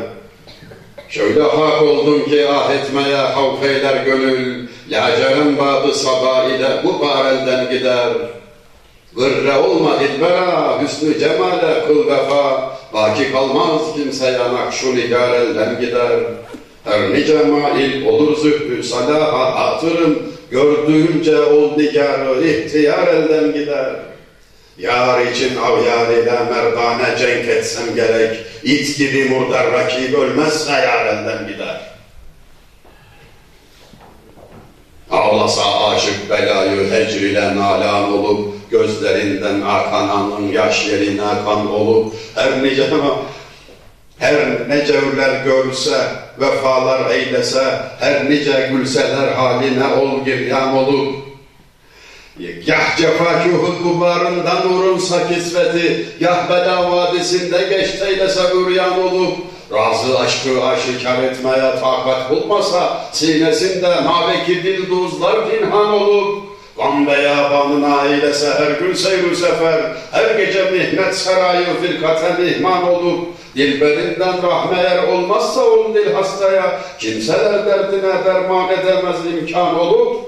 Şöyle hak oldum ki ah etmeye havf eyler gönül. Lacerem bağı sabah ile bu bahar elden gider. Gırre olma dilbera, hüsnü cemale kıl vefa. Baki kalmaz kimseye nakşu nigar elden gider. Her nice mail olur zühdü salaha hatırım, gördüğünce ol nigarı ihtiyar elden gider. Yar için av yar ile merdane cenk etsem gerek, it gibi murdar rakip ölmezse yar elden gider. Ağlasa aşık belayı hecr ile nalan olup, gözlerinden akan anın yaş yerine kan olup, her nice her ne cevler görse, vefalar eylese, her nice gülseler haline ol giryan olup, Gah cefakuhu kubarından urunsa kisveti, Gah bela vadisinde geç eylese üryan olup, Razı aşkı aşikar etmeye takat bulmasa, Sinesinde maveki dilduzlar pinhan olup, Gam beyabanına eylese her gün seyru sefer, Her gece mihnet sarayı firkaten ihman olup, Dilberinden rahmeyer olmazsa ol dil hastaya, Kimseler derdine derman edemez imkan olup,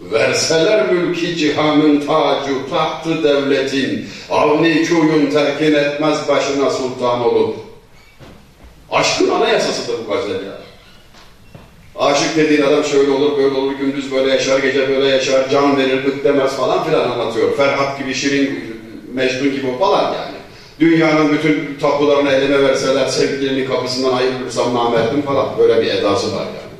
Verseler mülki cihanın tacu tahtı devletin, Avni kuyun terkin etmez başına sultan olup. Aşkın anayasasıdır bu gazel ya. Aşık dediğin adam şöyle olur, böyle olur, gündüz böyle yaşar, gece böyle yaşar, can verir, bık demez falan filan anlatıyor. Ferhat gibi şirin Mecnun gibi falan yani. Dünyanın bütün tapularını elime verseler sevgilinin kapısından ayrılırsam namerdim falan. Böyle bir edası var yani.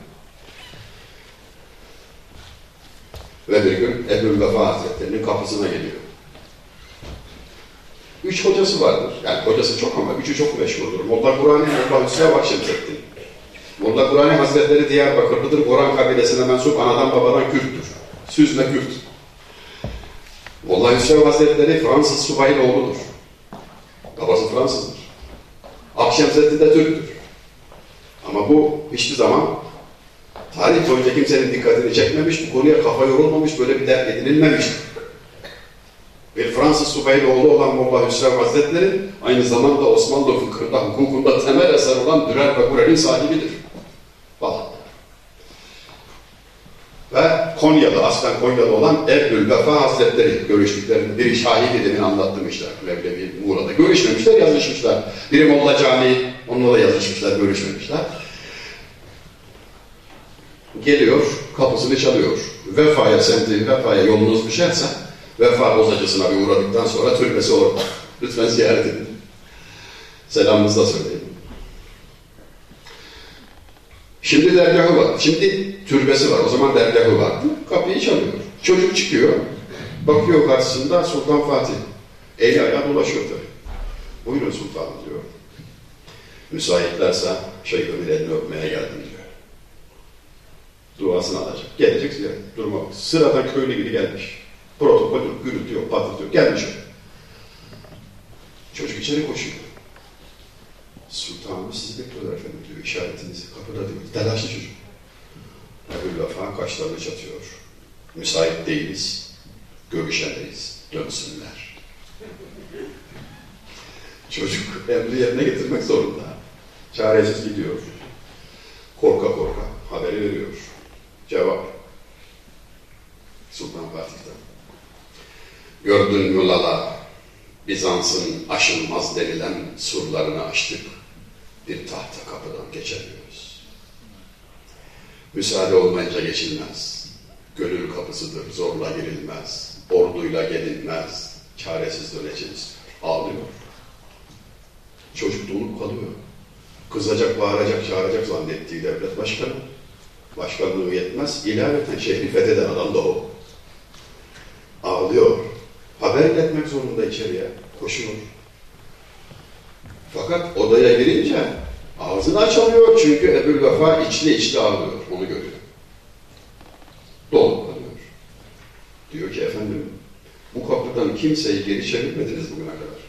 Ve bir gün Ebu Vefa Hazretleri'nin kapısına geliyor. Üç hocası vardır. Yani hocası çok ama üçü çok meşhurdur. Molla Kur'an'ı Molla Hüsrev Akşemseddin. Molla Kur'an'ı Hazretleri Diyarbakırlıdır. Koran kabilesine mensup anadan babadan Kürttür. Süzme Kürt. Molla Hüsrev Hazretleri Fransız subayın oğludur. Babası Fransızdır. Akşemseddin de Türk'tür. Ama bu hiçbir zaman tarih boyunca kimsenin dikkatini çekmemiş, bu konuya kafa yorulmamış, böyle bir dert edinilmemiştir. Bir Fransız subayın oğlu olan Molla Hüsrev Hazretleri aynı zamanda Osmanlı fıkhında, hukukunda temel eser olan Dürer ve Gurel'in sahibidir. Falan. Ve Konyalı, aslen Konyalı olan Erbül Vefa Hazretleri görüştüklerini biri şahit demin anlattım işte. Leblebi Muğla'da. Görüşmemişler, yazışmışlar. Biri Molla Camii, onunla da yazışmışlar, görüşmemişler. Geliyor, kapısını çalıyor. Vefa'ya semti, Vefa'ya yolunuz düşerse Vefa bozacısına bir uğradıktan sonra türbesi orada. Lütfen ziyaret edin. Selamınızı da söyleyin. Şimdi dergahı var. Şimdi türbesi var. O zaman dergahı vardı. Kapıyı çalıyor. Çocuk çıkıyor. Bakıyor karşısında Sultan Fatih. Eli ayağı dolaşıyor tabii. Buyurun sultanım diyor. Müsaitlerse şeyhımın elini öpmeye geldim diyor. Duasını alacak. Gelecek ziyaret. Durma bak. Sıradan köylü gibi gelmiş. Protokol yok, gürültü yok, patırtı yok. Gelmiş. Çocuk içeri koşuyor. Sultanım sizi bekliyorlar efendim diyor. İşaretinizi kapıda diyor. Telaşlı çocuk. Ebu Vefa kaşlarını çatıyor. Müsait değiliz. Görüşemeyiz. Dönsünler. Çocuk emri yerine getirmek zorunda. Çaresiz gidiyor. Korka korka haberi veriyor. Cevap. Sultan Fatih'ten. Gördün mü lala, Bizans'ın aşılmaz denilen surlarını açtık. Bir tahta kapıdan geçemiyoruz. Müsaade olmayınca geçilmez. Gönül kapısıdır, zorla girilmez. Orduyla gelinmez. Çaresiz döneceğiz. Ağlıyor. Çocuk donup kalıyor. Kızacak, bağıracak, çağıracak zannettiği devlet başkanı. Başkanlığı yetmez. İlaveten şehri fetheden adam da o. Ağlıyor. Haber iletmek zorunda içeriye. Koşuyor. Fakat odaya girince ağzını açamıyor çünkü Ebu Vefa içli içli ağlıyor. Onu görüyor. Dolup kalıyor. Diyor ki efendim bu kapıdan kimseyi geri çevirmediniz bugüne kadar.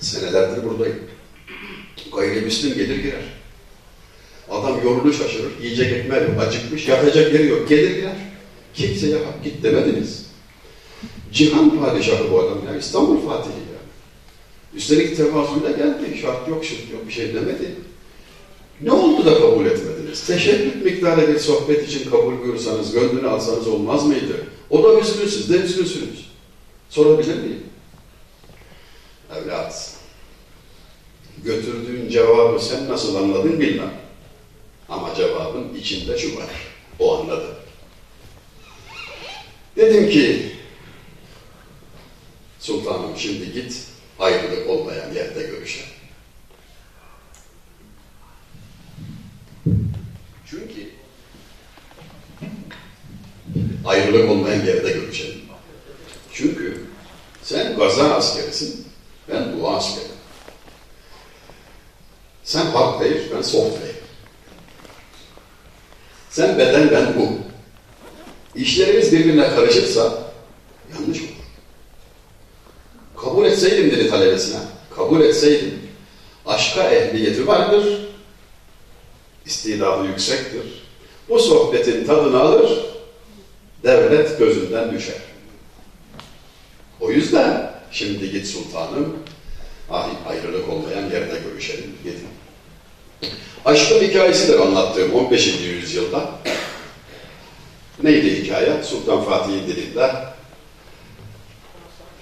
Senelerdir buradayım. Gayrimüslim gelir girer. Adam yorulu şaşırır, yiyecek ekmeği yok, acıkmış, yatacak yeri yok, gelir girer. Kimseye hak git demediniz. Cihan padişahı bu adam ya, İstanbul Fatihi. Üstelik tevazuyla geldi, şart yok, şart yok, bir şey demedi. Ne oldu da kabul etmediniz? Teşebbüt miktarı bir sohbet için kabul buyursanız, gönlünü alsanız olmaz mıydı? O da üzülür, siz de üzülürsünüz. Sorabilir miyim? Evlat, götürdüğün cevabı sen nasıl anladın bilmem. Ama cevabın içinde şu var. O anladı. Dedim ki sultanım şimdi git ayrılık olmayan yerde görüşelim. Çünkü ayrılık olmayan yerde görüşelim. Çünkü sen gaza askerisin, ben dua askerim. Sen hardware, ben software. Sen beden, ben bu. İşlerimiz birbirine karışırsa yanlış olur. Kabul etseydim dedi talebesine. Kabul etseydim. Aşka ehliyeti vardır. istidadı yüksektir. Bu sohbetin tadını alır. Devlet gözünden düşer. O yüzden şimdi git sultanım. Ayrılık olmayan yerde görüşelim. Gidin. Aşkın hikayesidir anlattığım 15. yüzyılda. Neydi hikaye? Sultan Fatih'in dilinde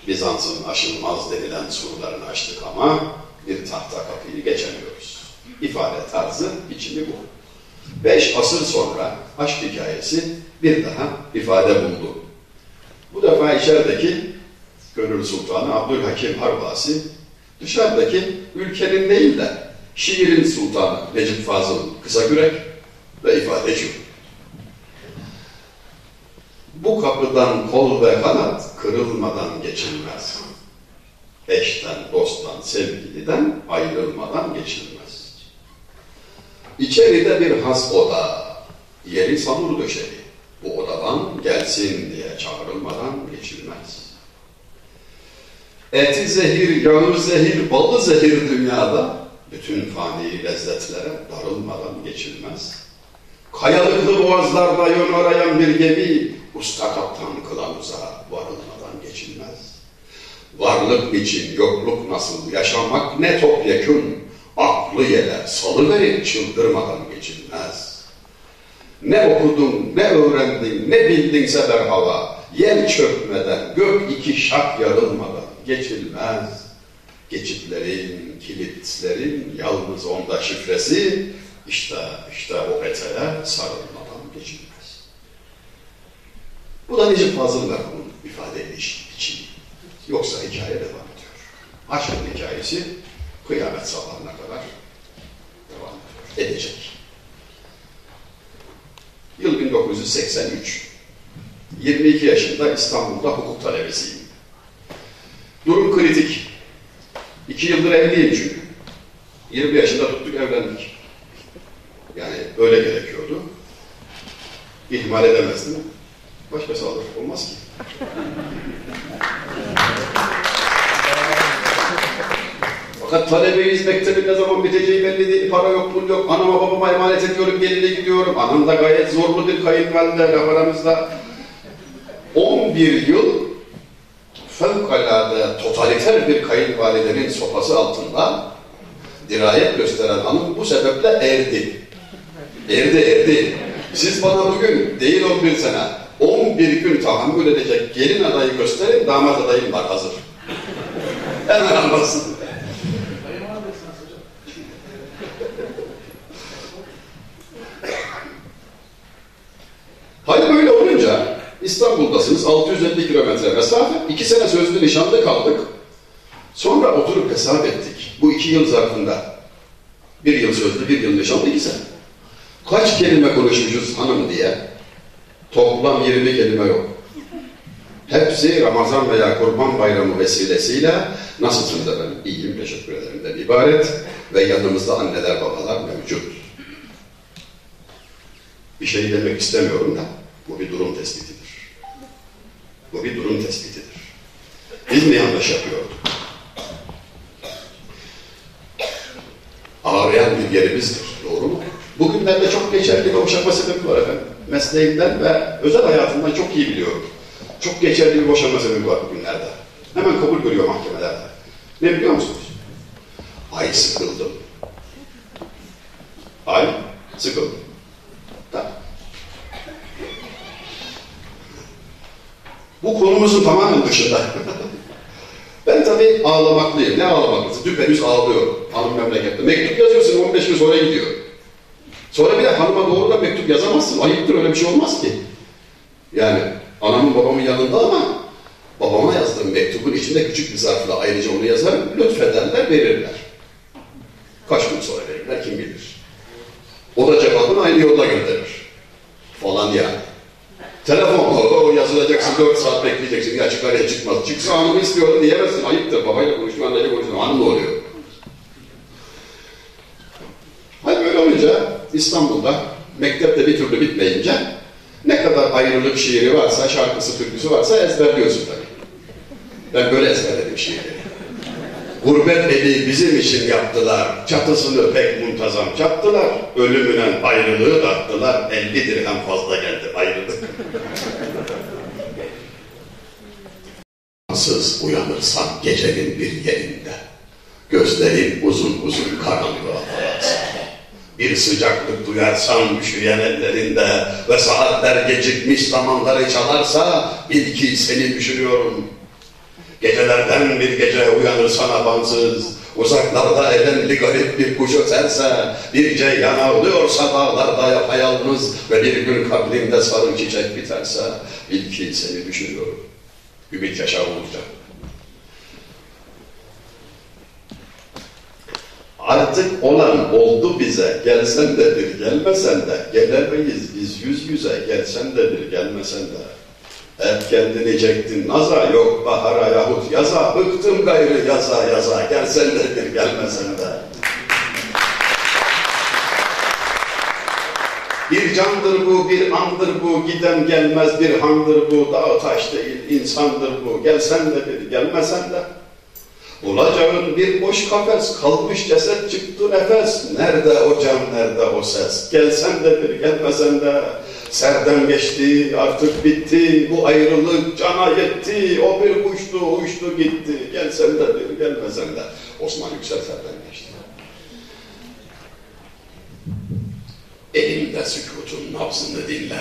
Bizans'ın aşılmaz denilen surlarını açtık ama bir tahta kapıyı geçemiyoruz. İfade tarzı biçimi bu. Beş asır sonra aşk hikayesi bir daha ifade buldu. Bu defa içerideki Gönül Sultanı Abdülhakim Harbasi dışarıdaki ülkenin değil de şiirin sultanı Necip Fazıl Kısakürek ve ifadeci. Bu kapıdan kol ve kanat kırılmadan geçilmez. Eşten, dosttan, sevgiliden ayrılmadan geçilmez. İçeride bir has oda, yeri samur döşeli. Bu odadan gelsin diye çağrılmadan geçilmez. Eti zehir, yağı zehir, balı zehir dünyada bütün fani lezzetlere darılmadan geçilmez. Kayalıklı boğazlarda yön arayan bir gemi usta kaptan kılavuza varılmadan geçilmez. Varlık için yokluk nasıl yaşamak ne topyekun, aklı yele salıverin çıldırmadan geçilmez. Ne okudun, ne öğrendin, ne bildinse berhava, yer çökmeden, gök iki şak yarılmadan geçilmez. Geçitlerin, kilitlerin yalnız onda şifresi, işte, işte o etele sarılmadan geçilmez. Bu da Necip Fazıl merhumun ifade ediş biçimi. Yoksa hikaye devam ediyor. Aşkın hikayesi kıyamet sabahına kadar devam ediyor. Edecek. Yıl 1983. 22 yaşında İstanbul'da hukuk talebesiyim. Durum kritik. İki yıldır evliyim çünkü. 20 yaşında tuttuk evlendik. Yani öyle gerekiyordu. İhmal edemezdim. Başkası alır. Olmaz ki. Fakat talebeyiz, mektebin ne zaman biteceği belli değil, para yok, pul yok, anama babama emanet ediyorum, geline gidiyorum. Anam da gayet zorlu bir kayınvalide, laf aramızda. 11 yıl fevkalade totaliter bir kayınvalidenin sopası altında dirayet gösteren hanım bu sebeple erdi. Erdi, erdi. Siz bana bugün değil 11 sene, 11 gün tahammül edecek gelin adayı gösterin, damat adayım var hazır. Hemen anlasın. Hadi böyle olunca İstanbul'dasınız 650 kilometre mesafe. iki sene sözlü nişanda kaldık. Sonra oturup hesap ettik. Bu iki yıl zarfında. Bir yıl sözlü, bir yıl nişanlı iki sene. Kaç kelime konuşmuşuz hanım diye. Toplam 20 kelime yok. Hepsi Ramazan veya Kurban Bayramı vesilesiyle nasılsınız efendim? İyiyim, teşekkür ederim de ibaret. Ve yanımızda anneler babalar mevcut. Bir şey demek istemiyorum da bu bir durum tespitidir. Bu bir durum tespitidir. Biz mi yanlış yapıyorduk? Ağrıyan bir yerimizdir. Doğru mu? Bugünlerde çok geçerli bir boşanma sebebi var efendim. Mesleğimden ve özel hayatımdan çok iyi biliyorum. Çok geçerli bir boşanma sebebi var bugünlerde. Hemen kabul görüyor mahkemelerde. Ne biliyor musunuz? Ay sıkıldım. Ay sıkıldım. Bu konumuzun tamamen dışında. ben tabii ağlamaklıyım. Ne ağlamaklısı? Düpedüz ağlıyorum. Hanım memlekette. Mektup yazıyorsun 15 gün sonra gidiyor. Sonra bir de hanıma doğru da mektup yazamazsın. Ayıptır öyle bir şey olmaz ki. Yani anamın babamın yanında ama babama yazdığım mektubun içinde küçük bir zarfla ayrıca onu yazarım. Lütfederler, verirler. Kaç gün sonra verirler kim bilir. O da cevabını aynı yolda gönderir. Falan yani. Telefon, o yazılacaksın, dört saat bekleyeceksin. Ya çıkar ya çıkmaz. Çıksa hanımı istiyorum diyemezsin. Ayıptır. Babayla konuşma, anneyle konuşma. Hanım ne oluyor? Hadi böyle olunca İstanbul'da mektepte bir türlü bitmeyince ne kadar ayrılık şiiri varsa, şarkısı, türküsü varsa ezberliyorsun tabii. Ben böyle ezberledim şiiri. Gurbet evi bizim için yaptılar, çatısını pek muntazam çattılar, ölümünen ayrılığı taktılar, 50 dirhem fazla geldi ayrılık. Ansız uyanırsan gecenin bir yerinde, gözlerin uzun uzun karanlığa dalarsa, bir sıcaklık duyarsan üşüyen ellerinde ve saatler gecikmiş zamanları çalarsa bil ki seni düşünüyorum. Gecelerden bir gece uyanırsan abansız, uzaklarda elenli garip bir kuş öterse, bir ceylan ağlıyorsa dağlarda yapayalnız ve bir gün kabrinde sarı çiçek biterse bil ki seni düşünüyorum. Ümit yaşa olacak. Artık olan oldu bize, gelsen de bir, gelmesen de, gelemeyiz biz yüz yüze, gelsen de bir, gelmesen de. Hep kendini çektin naza, yok. Bahara yahut yaza, bıktım gayrı yaza yaza, gelsen de bir, gelmesen de. Bir candır bu, bir andır bu, giden gelmez bir handır bu, dağ taş değil, insandır bu, gelsen de bir, gelmesen de. Olacağın bir boş kafes, kalmış ceset çıktı nefes. Nerede o can, nerede o ses? Gelsen de bir, gelmesen de. Serden geçti, artık bitti. Bu ayrılık cana yetti. O bir uçtu, uçtu gitti. Gelsen de bir, gelmesen de. Osman Yüksel serden geçti. Elimde sükutun nabzını dinle.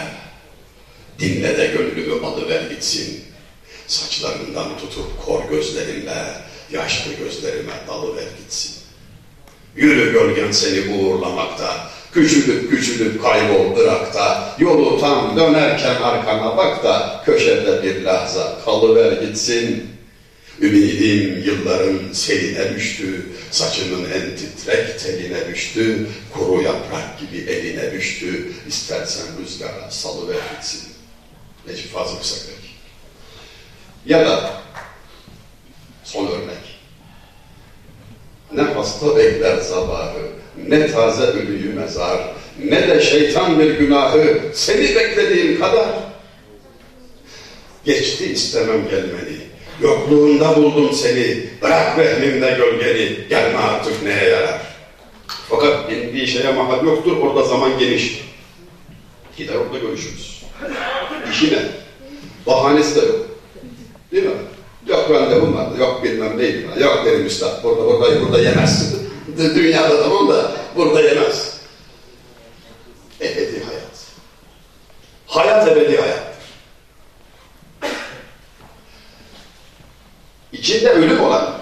Dinle de gönlümü alıver gitsin. Saçlarından tutup kor gözlerinle yaşlı gözlerime dalıver gitsin. Yürü gölgen seni uğurlamakta, küçülüp küçülüp kaybol Irak'ta, yolu tam dönerken arkana bak da köşede bir lahza kalıver gitsin. Ümidim yılların seline düştü, saçının en titrek teline düştü, kuru yaprak gibi eline düştü, istersen rüzgara salıver gitsin. Necip Fazıl Kısakürek. Ya da son örnek. Ne hasta bekler sabahı, ne taze ölüyü mezar, ne de şeytan bir günahı seni beklediğim kadar. Geçti istemem gelmeni, yokluğunda buldum seni, bırak vehmimde gölgeni, gelme artık neye yarar. Fakat indiği şeye mahal yoktur, orada zaman geniş. Gider orada görüşürüz. İşi ne? Bahanesi de yok. Değil mi? Yok randevum vardı, yok bilmem neydi, yok benim üstad, burada, burada, burada yemez. Dünyada tamam da burada yemez. Ebedi hayat. Hayat ebedi hayat. İçinde ölüm olan,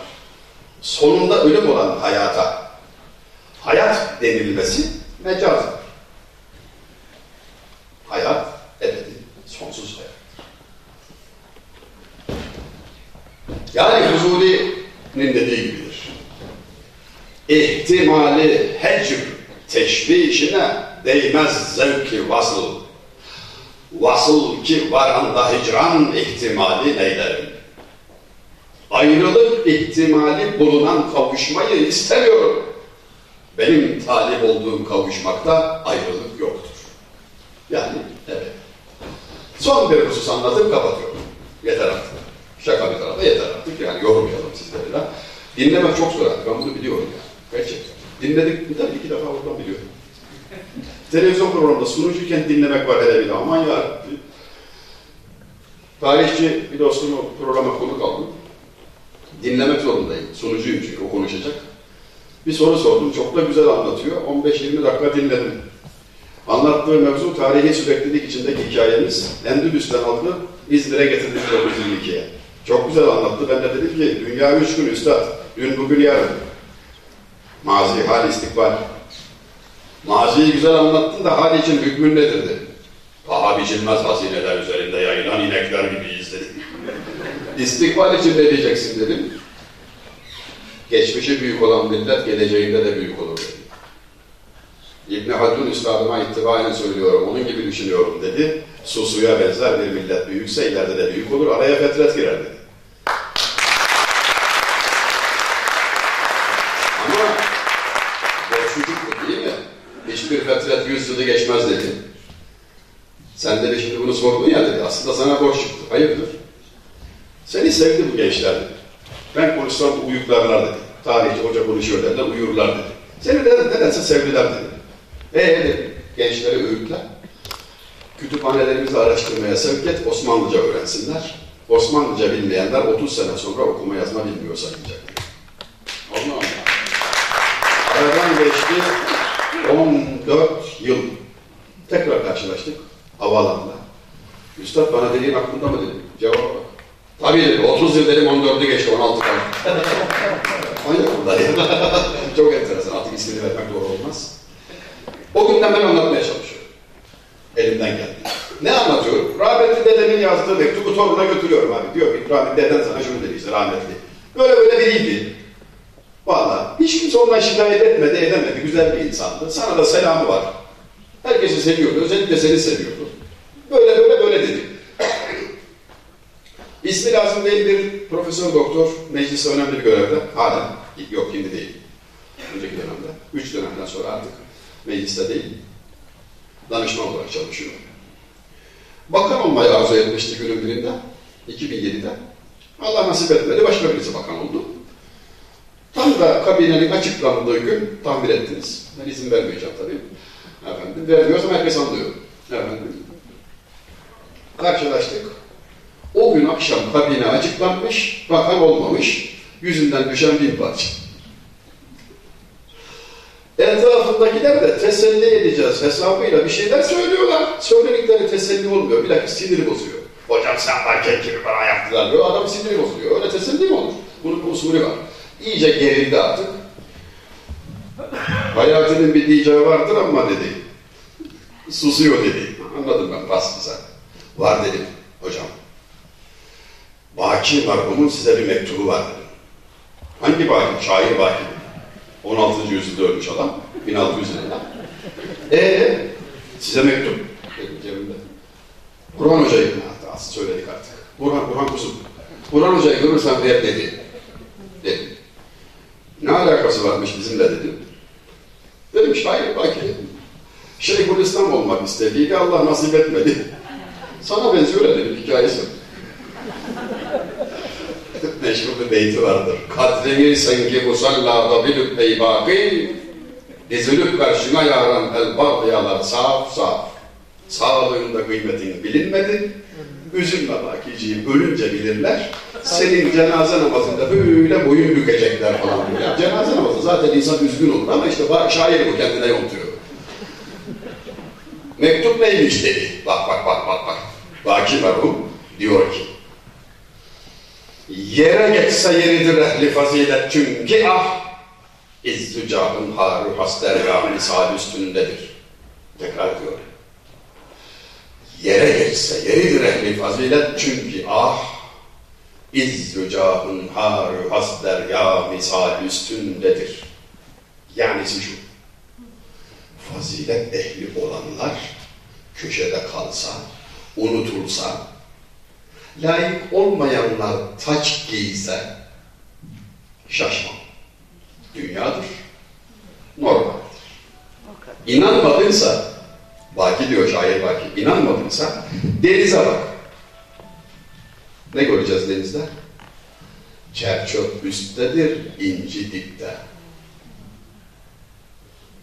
sonunda ölüm olan hayata hayat denilmesi mecazdır. Hayat ebedi, sonsuz hayat. Yani Huzuli'nin dediği gibidir. İhtimali hecr teşbihine değmez zevki vasıl. Vasıl ki varanda hicran ihtimali neylerim. Ayrılık ihtimali bulunan kavuşmayı istemiyorum. Benim talip olduğum kavuşmakta ayrılık yoktur. Yani evet. Son bir husus anlatıp kapatıyorum. Yeter artık. Şaka bir tarafa yeter artık yani yormayalım sizlerle. Dinlemek çok zor artık ben bunu biliyorum yani. Gerçekten. Dinledik mi tabii iki defa oradan biliyorum. Televizyon programında sunucuyken dinlemek var hele bir aman ya. Tarihçi bir dostumu programa konuk aldım. Dinlemek zorundayım. Sunucuyum çünkü o konuşacak. Bir soru sordum. Çok da güzel anlatıyor. 15-20 dakika dinledim. Anlattığı mevzu tarihi süreklilik içindeki hikayemiz Endülüs'ten aldı İzmir'e getirdik 1922'ye. Çok güzel anlattı. Ben de dedim ki dünya üç gün üstad. Dün, bugün, yarın. Mazi, hal, istikbal. Maziyi güzel anlattın da hal için hükmün nedir dedi. Paha biçilmez hazineler üzerinde yayılan inekler gibiyiz dedim. İstikbal için ne diyeceksin dedim. Geçmişi büyük olan millet geleceğinde de büyük olur dedi. İbni Haldun Üstadıma itibaren söylüyorum, onun gibi düşünüyorum dedi. Su suya benzer bir millet büyükse ileride de büyük olur, araya fetret girer dedi. Ama boşluk değil mi? Hiçbir fetret yüz yılı geçmez dedi. Sen de şimdi bunu sordun ya dedi, aslında sana borç çıktı. Hayırdır? Seni sevdi bu gençler dedi. Ben konuşsam uyuklarlar dedi. Tarihçi hoca konuşuyor derler, uyurlar dedi. Seni de nedense sevdiler dedi. Eee gençleri öğütler. Kütüphanelerimizi araştırmaya sevk et, Osmanlıca öğrensinler. Osmanlıca bilmeyenler 30 sene sonra okuma yazma bilmiyor sayılacak. Allah Allah. Aradan geçti 14 yıl. Tekrar karşılaştık havaalanında. Üstad bana dediğin aklında mı dedim. Cevap bak. Tabii dedi. 30 yıl dedim 14'ü geçti 16 kaldı. Aynı konuda Çok enteresan. Artık ismini vermek doğru olmaz. O günden ben anlatmaya çalışıyorum. Elimden geldi. Ne anlatıyorum? Rahmetli dedemin yazdığı mektubu toruna götürüyorum abi. Diyor ki rahmetli deden sana şunu dedi işte rahmetli. Böyle böyle biriydi. Valla hiç kimse ondan şikayet etmedi, edemedi. Güzel bir insandı. Sana da selamı var. Herkesi seviyordu. Özellikle seni seviyordu. Böyle böyle böyle dedi. İsmi lazım değil bir profesör doktor. Mecliste önemli bir görevde. Hala. Yok şimdi değil. Önceki dönemde. Üç dönemden sonra artık mecliste değil. Danışman olarak çalışıyor. Bakan olmayı arzu etmişti günün birinde. 2007'de. Allah nasip etmedi. Başka birisi bakan oldu. Tam da kabinenin açıklandığı gün tahmin ettiniz. Ben izin vermeyeceğim tabii. Efendim, vermiyorsam herkes anlıyor. Efendim. Karşılaştık. O gün akşam kabine açıklanmış, bakan olmamış, yüzünden düşen bin parça. Etrafındakiler de teselli edeceğiz hesabıyla bir şeyler söylüyorlar. Söyledikleri teselli olmuyor. Bilakis siniri bozuyor. Hocam sen varken kimi bana yaptılar diyor. Adam siniri bozuyor. Öyle teselli mi olur? Bunun bir usulü var. İyice gerildi artık. Hayatının bir diyeceği vardır ama dedi. Susuyor dedi. Anladım ben bastı. Var dedim hocam. Baki var bunun size bir mektubu var dedim. Hangi Baki? Şair Baki. 16. yüzyılda ölmüş adam. 1600 yılında. Eee size mektup. Dedim cebimde. Burhan Hoca'yı hatta söyledik artık. Burhan, Burhan kuzum. Burhan Hoca'yı görürsen ver dedi. Dedim. Ne alakası varmış bizimle dedim. Dedim şair Baki. Şeyhülislam olmak istediydi. Allah nasip etmedi. Sana benziyor öyle bir hikayesi. Meşhur bir beyti vardır. Kadrini senki musallada bilüp beybaki dizilip karşına yaran el bardiyalar saf saf. Sağlığında kıymetin bilinmedi. Üzülme bakiciğim, ölünce bilirler. Senin cenaze namazında böyle boyun bükecekler falan. Ya, cenaze namazı zaten insan üzgün olur ama işte şair bu kendine yontuyor. Mektup neymiş dedi. Bak bak bak bak bak. Baki merhum diyor ki Yere geçse yeridir ehli fazilet çünkü ah İzzücahın haru hastergah misal üstündedir. Tekrar diyor. Yere geçse yeridir ehli fazilet çünkü ah İzzücahın haru hasdergah misal üstündedir. Yani şu fazilet ehli olanlar köşede kalsa, unutulsa, layık olmayanlar taç giyse şaşmam. Dünyadır, normaldir. İnanmadınsa, Baki diyor şair Baki, inanmadınsa denize bak. Ne göreceğiz denizde? Çerçöp üsttedir, inci dipte.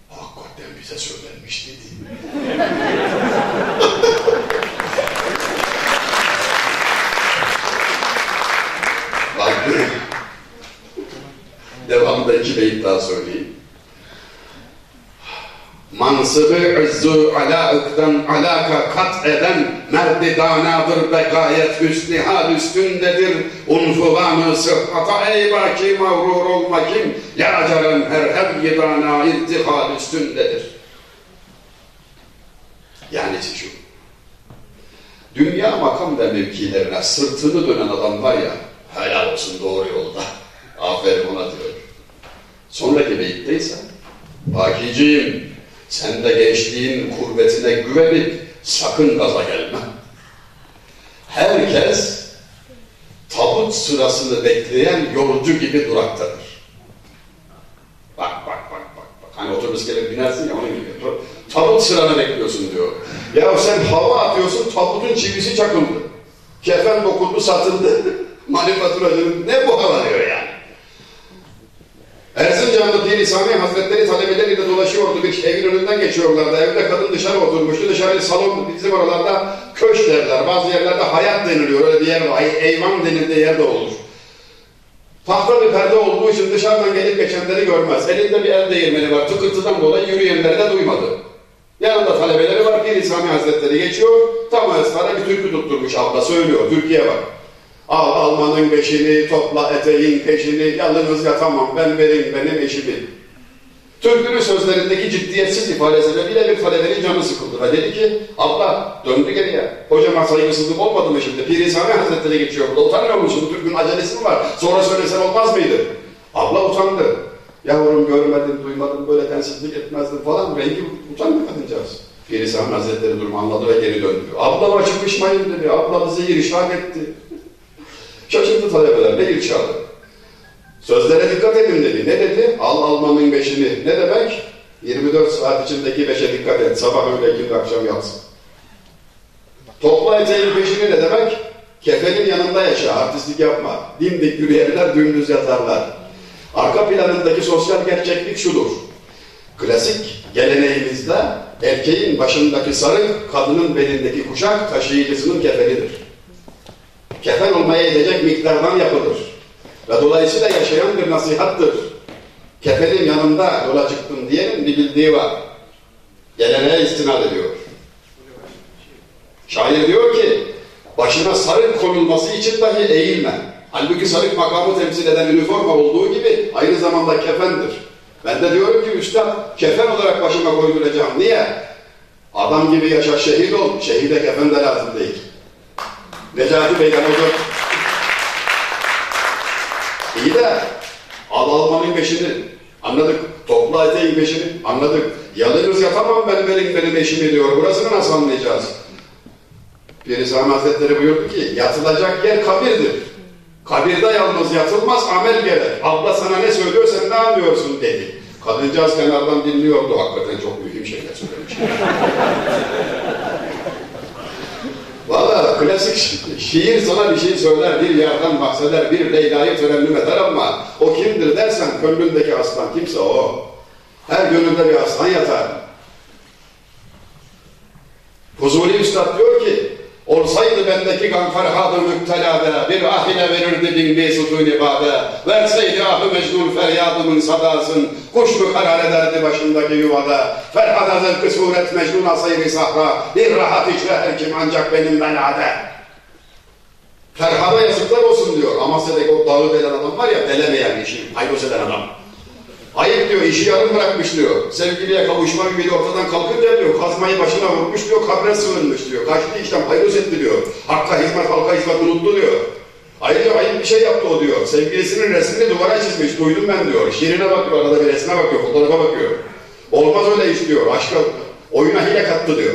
Hakikaten bize söylenmiş dedi. Bak Devamında iki beyit daha söyleyeyim. Mansıbı izzu alaıktan alaka kat eden merdi danadır ve gayet hüsnü hal üstündedir. Unfuvanı sıhhata ey baki mağrur olma kim ya ceren her evyi dana irtihal üstündedir. Yani şu. Dünya makam ve mevkilerine sırtını dönen adam var ya helal olsun doğru yolda. Aferin ona diyor. Sonraki beyitteyse Bakiciğim sen de gençliğin kuvvetine güvenip sakın gaza gelme. Herkes tabut sırasını bekleyen yolcu gibi duraktadır. Bak bak bak bak. bak. Hani otobüs gelip binersin ya onun gibi. Tabut sıranı bekliyorsun diyor. Ya sen hava atıyorsun tabutun çivisi çakıldı. Kefen dokundu satıldı. Manifaturacının ne bu hava diyor yani. Erzincan'da Pir Sami Hazretleri talebeleriyle dolaşıyordu. Bir evin önünden geçiyorlardı. Evde kadın dışarı oturmuştu. Dışarı salon bizim oralarda köş derler. Bazı yerlerde hayat deniliyor. Öyle bir yer var. Eyvan denildiği yerde olur. Tahta bir perde olduğu için dışarıdan gelip geçenleri görmez. Elinde bir el değirmeni var. Tıkırtıdan dolayı yürüyenleri de duymadı. Yanında talebeleri var. Pir Sami Hazretleri geçiyor. Tam esnada bir türkü tutturmuş abla söylüyor. Türkiye bak. Al almanın beşini, topla eteğin peşini, yalnız yatamam ben vereyim benim eşimi. Türkünün sözlerindeki ciddiyetsiz ifade sebebiyle bir talebenin canı sıkıldı ve dedi ki, abla döndü geriye, hocama saygısızlık olmadı mı şimdi? Pir-i Sami Hazretleri geçiyor burada, utanmıyor musun? Türkün acelesi mi var? Sonra söylesen olmaz mıydı? Abla utandı. Yavrum görmedim, duymadım, böyle densizlik etmezdim falan. Rengi utandı kadıncağız. Birisi Hazretleri durumu anladı ve geri döndü. Ablama çıkışmayın dedi. Abla bizi irşad etti. Şaşırdı talebeler. Ne irşadı? Sözlere dikkat edin dedi. Ne dedi? Al almanın beşini. Ne demek? 24 saat içindeki beşe dikkat et. Sabah öğle ikindi akşam yatsın. Topla eteğin peşini ne demek? Kefenin yanında yaşa, artistlik yapma. Dimdik yürüyenler dümdüz yatarlar. Arka planındaki sosyal gerçeklik şudur. Klasik geleneğimizde erkeğin başındaki sarık, kadının belindeki kuşak taşıyıcısının kefenidir. Kefen olmaya edecek miktardan yapılır. Ve dolayısıyla yaşayan bir nasihattır. Kefenin yanında yola çıktım diyenin bir bildiği var. Geleneğe istinad ediyor. Şair diyor ki, başına sarık konulması için dahi eğilme. Halbuki sarık makamı temsil eden üniforma olduğu gibi aynı zamanda kefendir. Ben de diyorum ki üstad, kefen olarak başıma koyduracağım. Niye? Adam gibi yaşa şehit ol, şehide kefen de lazım değil. Necati Bey'den hocam. İyi de al almanın peşini anladık. Topla eteğin peşini anladık. Yalnız yatamam ben benim benim eşimi diyor. Burasını nasıl anlayacağız? Pir Hazretleri buyurdu ki yatılacak yer kabirdir. Kabirde yalnız yatılmaz amel gelir. Abla sana ne söylüyor sen ne anlıyorsun dedi. Kadıncağız kenardan dinliyordu. Hakikaten çok mühim şeyler söylemiş. Klasik şi- şiir sana bir şey söyler, bir yerden bahseder, bir Leyla'yı terennüm eder ama o kimdir dersen gönlündeki aslan kimse o. Her gönülde bir aslan yatar. Fuzuli Üstad diyor ki, olsaydı bendeki gam ferhadı müptelada, bir ahine verirdi bin bir sütun ibade, verseydi ahı mecnun feryadımın sadasın, kuş mu karar ederdi başındaki yuvada, ferhada zevkı suret mecnun asayri sahra, bir rahat içre her kim ancak benim belade. Ferhada yazıklar olsun diyor, Amasya'daki o dağı delen adam var ya, delemeyen işi, haydos eden adam. Hayır diyor, işi yarım bırakmış diyor. Sevgiliye kavuşma ümidi ortadan kalkınca diyor, kazmayı başına vurmuş diyor, kabre sığınmış diyor. Kaçtı işten haydos etti diyor. Hakka hizmet, halka hizmet unuttu diyor. Ayrıca ayıp bir şey yaptı o diyor. Sevgilisinin resmini duvara çizmiş, duydum ben diyor. Şiirine bakıyor, arada bir resme bakıyor, fotoğrafa bakıyor. Olmaz öyle iş diyor, aşka, oyuna hile kattı diyor.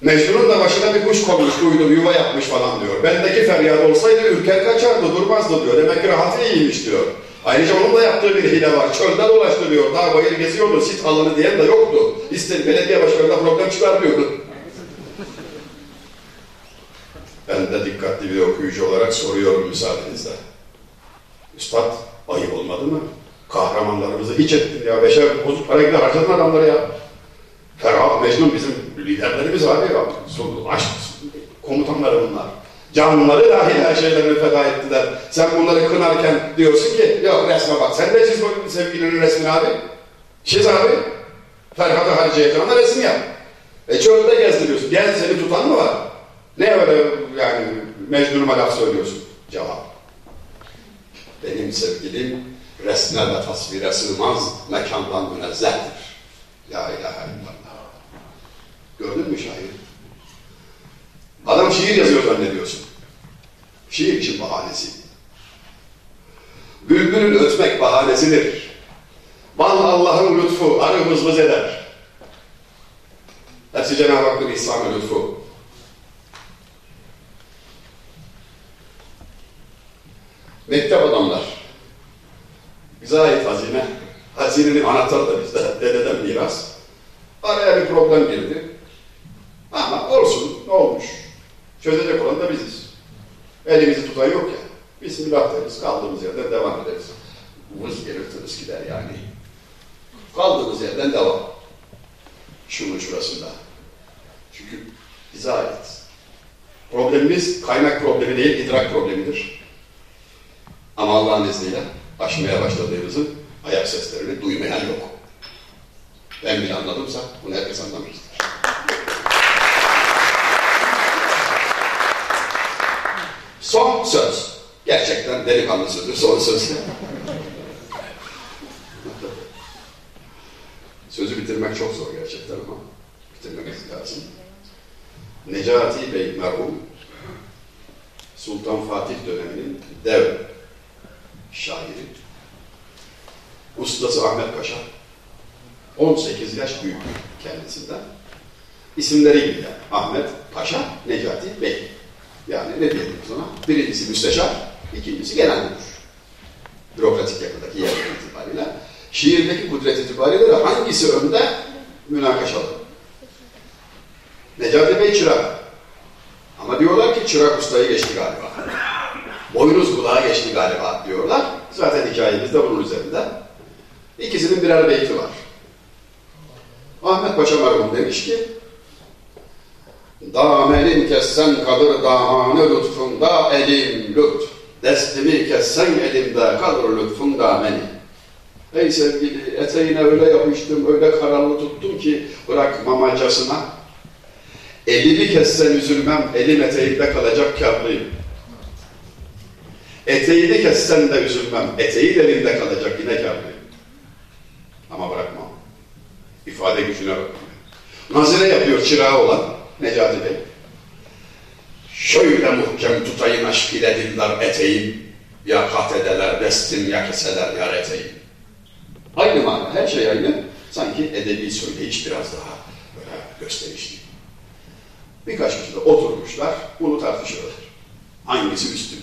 Mecnun'un da başına bir kuş konmuş, duydum, yuva yapmış falan diyor. Bendeki feryat olsaydı ürker kaçardı, durmazdı diyor. Demek ki rahatı iyiymiş diyor. Ayrıca onun da yaptığı bir hile var. Çölde dolaştı diyor. Dağ bayır geziyordu. Sit alanı diyen de yoktu. İster belediye başkanına problem çıkarmıyordu. Ben de dikkatli bir okuyucu olarak soruyorum müsaadenizle. Üstad ayıp olmadı mı? Kahramanlarımızı hiç ettin ya. Beşer bozuk para gibi harcadın adamları ya. Ferhat Mecnun bizim liderlerimiz abi ya. Aşk komutanları bunlar. Canlıları dahi her şeylerini feda ettiler. Sen bunları kınarken diyorsun ki yok resme bak. Sen de çiz bu sevgilinin resmini abi. Çiz abi. Ferhat'ı harcayacağına resim yap. E çölde gezdiriyorsun. Gel seni tutan mı var? Ne öyle yani Mecnun'uma laf söylüyorsun? Cevap. Benim sevgilim resme ve tasvire sığmaz mekandan münezzehtir. La ilahe illallah. Gördün mü şairi? Adam şiir yazıyor zannediyorsun. Şiir için bahanesi. Bülbülün ötmek bahanesidir. Bal Allah'ın lütfu, arı vız eder. Hepsi Cenab-ı Hakk'ın ihsanı lütfu. Mektep adamlar. Bize ait hazine. Hazinenin anahtarı da bizde. Dededen miras. Araya bir problem girdi. Ama olsun, ne olmuş? Çözecek olan da biziz. Elimizi tutan yok ya. Bismillah deriz, kaldığımız yerden devam ederiz. Vız gelir tırıs gider yani. Kaldığımız yerden devam. Şunun şurasında. Çünkü bize ait. Problemimiz kaynak problemi değil, idrak problemidir. Ama Allah'ın izniyle aşmaya başladığımızı ayak seslerini duymayan yok. Ben bile anladımsa bunu herkes anlamıştır. Son söz. Gerçekten delikanlı sözü, son söz. Sözü bitirmek çok zor gerçekten ama bitirmemiz lazım. Necati Bey merhum Sultan Fatih döneminin dev şairi. Ustası Ahmet Paşa. 18 yaş büyük kendisinden. İsimleri gibi yani. Ahmet Paşa, Necati Bey. Yani ne diyelim o zaman? Birincisi müsteşar, ikincisi genel müdür. Bürokratik yapıdaki yer itibariyle. Şiirdeki kudret itibariyle de hangisi önde münakaşalı. Necati Bey çırak. Ama diyorlar ki çırak ustayı geçti galiba. Boynuz kulağa geçti galiba diyorlar. Zaten hikayemiz de bunun üzerinde. İkisinin birer beyti var. Ahmet Paşa merhum demiş ki Damenin kessen kalır dahane lütfunda elim lütf. Destimi kessen elimde kalır lütfun dameni. Ey sevgili eteğine öyle yapıştım, öyle kararlı tuttum ki bırakmamacasına. Elimi kessen üzülmem, elim eteğimde kalacak kârlıyım. Eteğini kessen de üzülmem, eteği elimde kalacak yine kârlıyım. Ama bırakmam. İfade gücüne bakın. Nazire yapıyor çırağı olan Necati Bey. Şöyle muhkem tutayım aşk ile diller eteğim. Ya kahtedeler destin ya keseler ya eteğim. Aynı mana, her şey aynı. Sanki edebi söyleyiş biraz daha böyle gösterişli. Birkaç kişi de oturmuşlar, bunu tartışıyorlar. Hangisi üstün?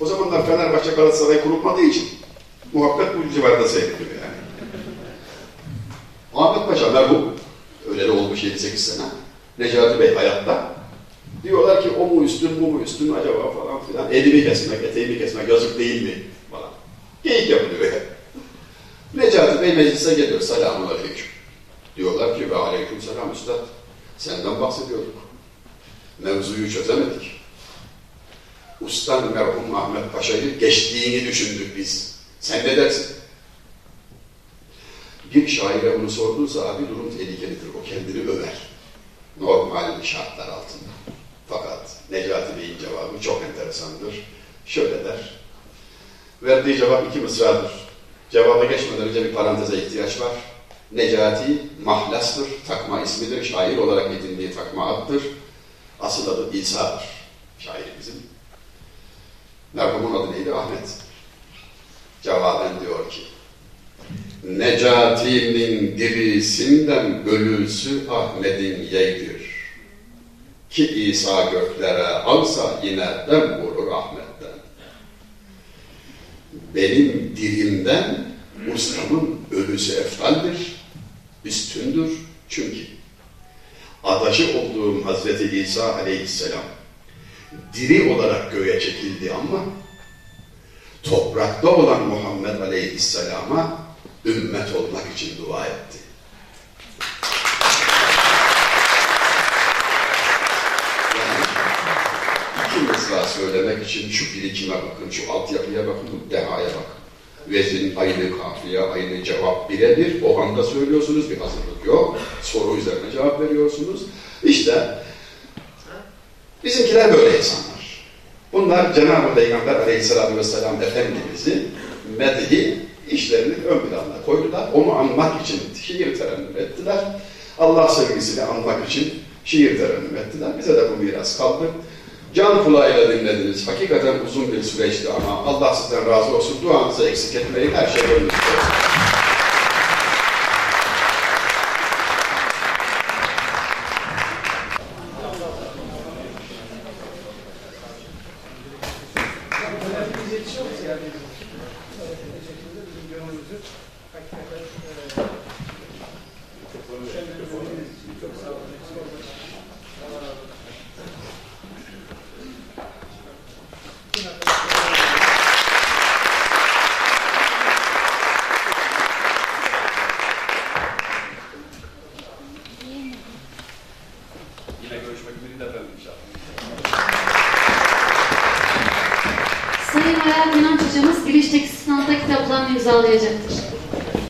O zamanlar Fenerbahçe Galatasaray kurulmadığı için muhabbet bu civarda seyrediyor yani. Ahmet Paşa merhum, öyle de olmuş 7-8 sene. Necati Bey hayatta. Diyorlar ki o mu üstün, bu mu üstün acaba falan filan. Elimi kesmek, eteğimi kesmek yazık değil mi falan. Geyik yapılıyor yani. Necati Bey meclise geliyor. Selamun aleyküm. Diyorlar ki ve aleyküm selam üstad. Senden bahsediyorduk. Mevzuyu çözemedik. Ustan merhum Ahmet Paşa'yı geçtiğini düşündük biz. Sen ne dersin? Bir şaire bunu sorduysa abi durum tehlikelidir. O kendini över. Normal şartlar altında. Fakat Necati Bey'in cevabı çok enteresandır. Şöyle der. Verdiği cevap iki mısradır. Cevaba geçmeden önce bir paranteze ihtiyaç var. Necati mahlastır, takma ismidir, şair olarak edindiği takma addır. Asıl adı İsa'dır, şairimizin. Merhumun adı neydi? Ahmet. Cevaben diyor ki, Necati'nin dirisinden ölüsü Ahmet'in yeydir. Ki İsa göklere alsa yine dem vurur Ahmet'ten. Benim dilimden ustamın ölüsü eftaldir, üstündür çünkü adaşı olduğum Hazreti İsa aleyhisselam diri olarak göğe çekildi ama toprakta olan Muhammed aleyhisselama ümmet olmak için dua etti. Yani iki söylemek için şu birikime bakın, şu altyapıya bakın, bu dehaya bakın. Vezin aynı kafiye, aynı cevap birebir. O anda söylüyorsunuz, bir hazırlık yok. Soru üzerine cevap veriyorsunuz. İşte bizimkiler böyle insanlar. Bunlar Cenab-ı Peygamber aleyhissalatü vesselam Efendimiz'i medhi işlerini ön plana koydular. Onu anmak için şiir terennüm ettiler. Allah sevgisini anmak için şiir terennüm ettiler. Bize de bu miras kaldı. Can kulağıyla dinlediniz. Hakikaten uzun bir süreçti ama Allah sizden razı olsun. Duanızı eksik etmeyin. Her şey önünüzde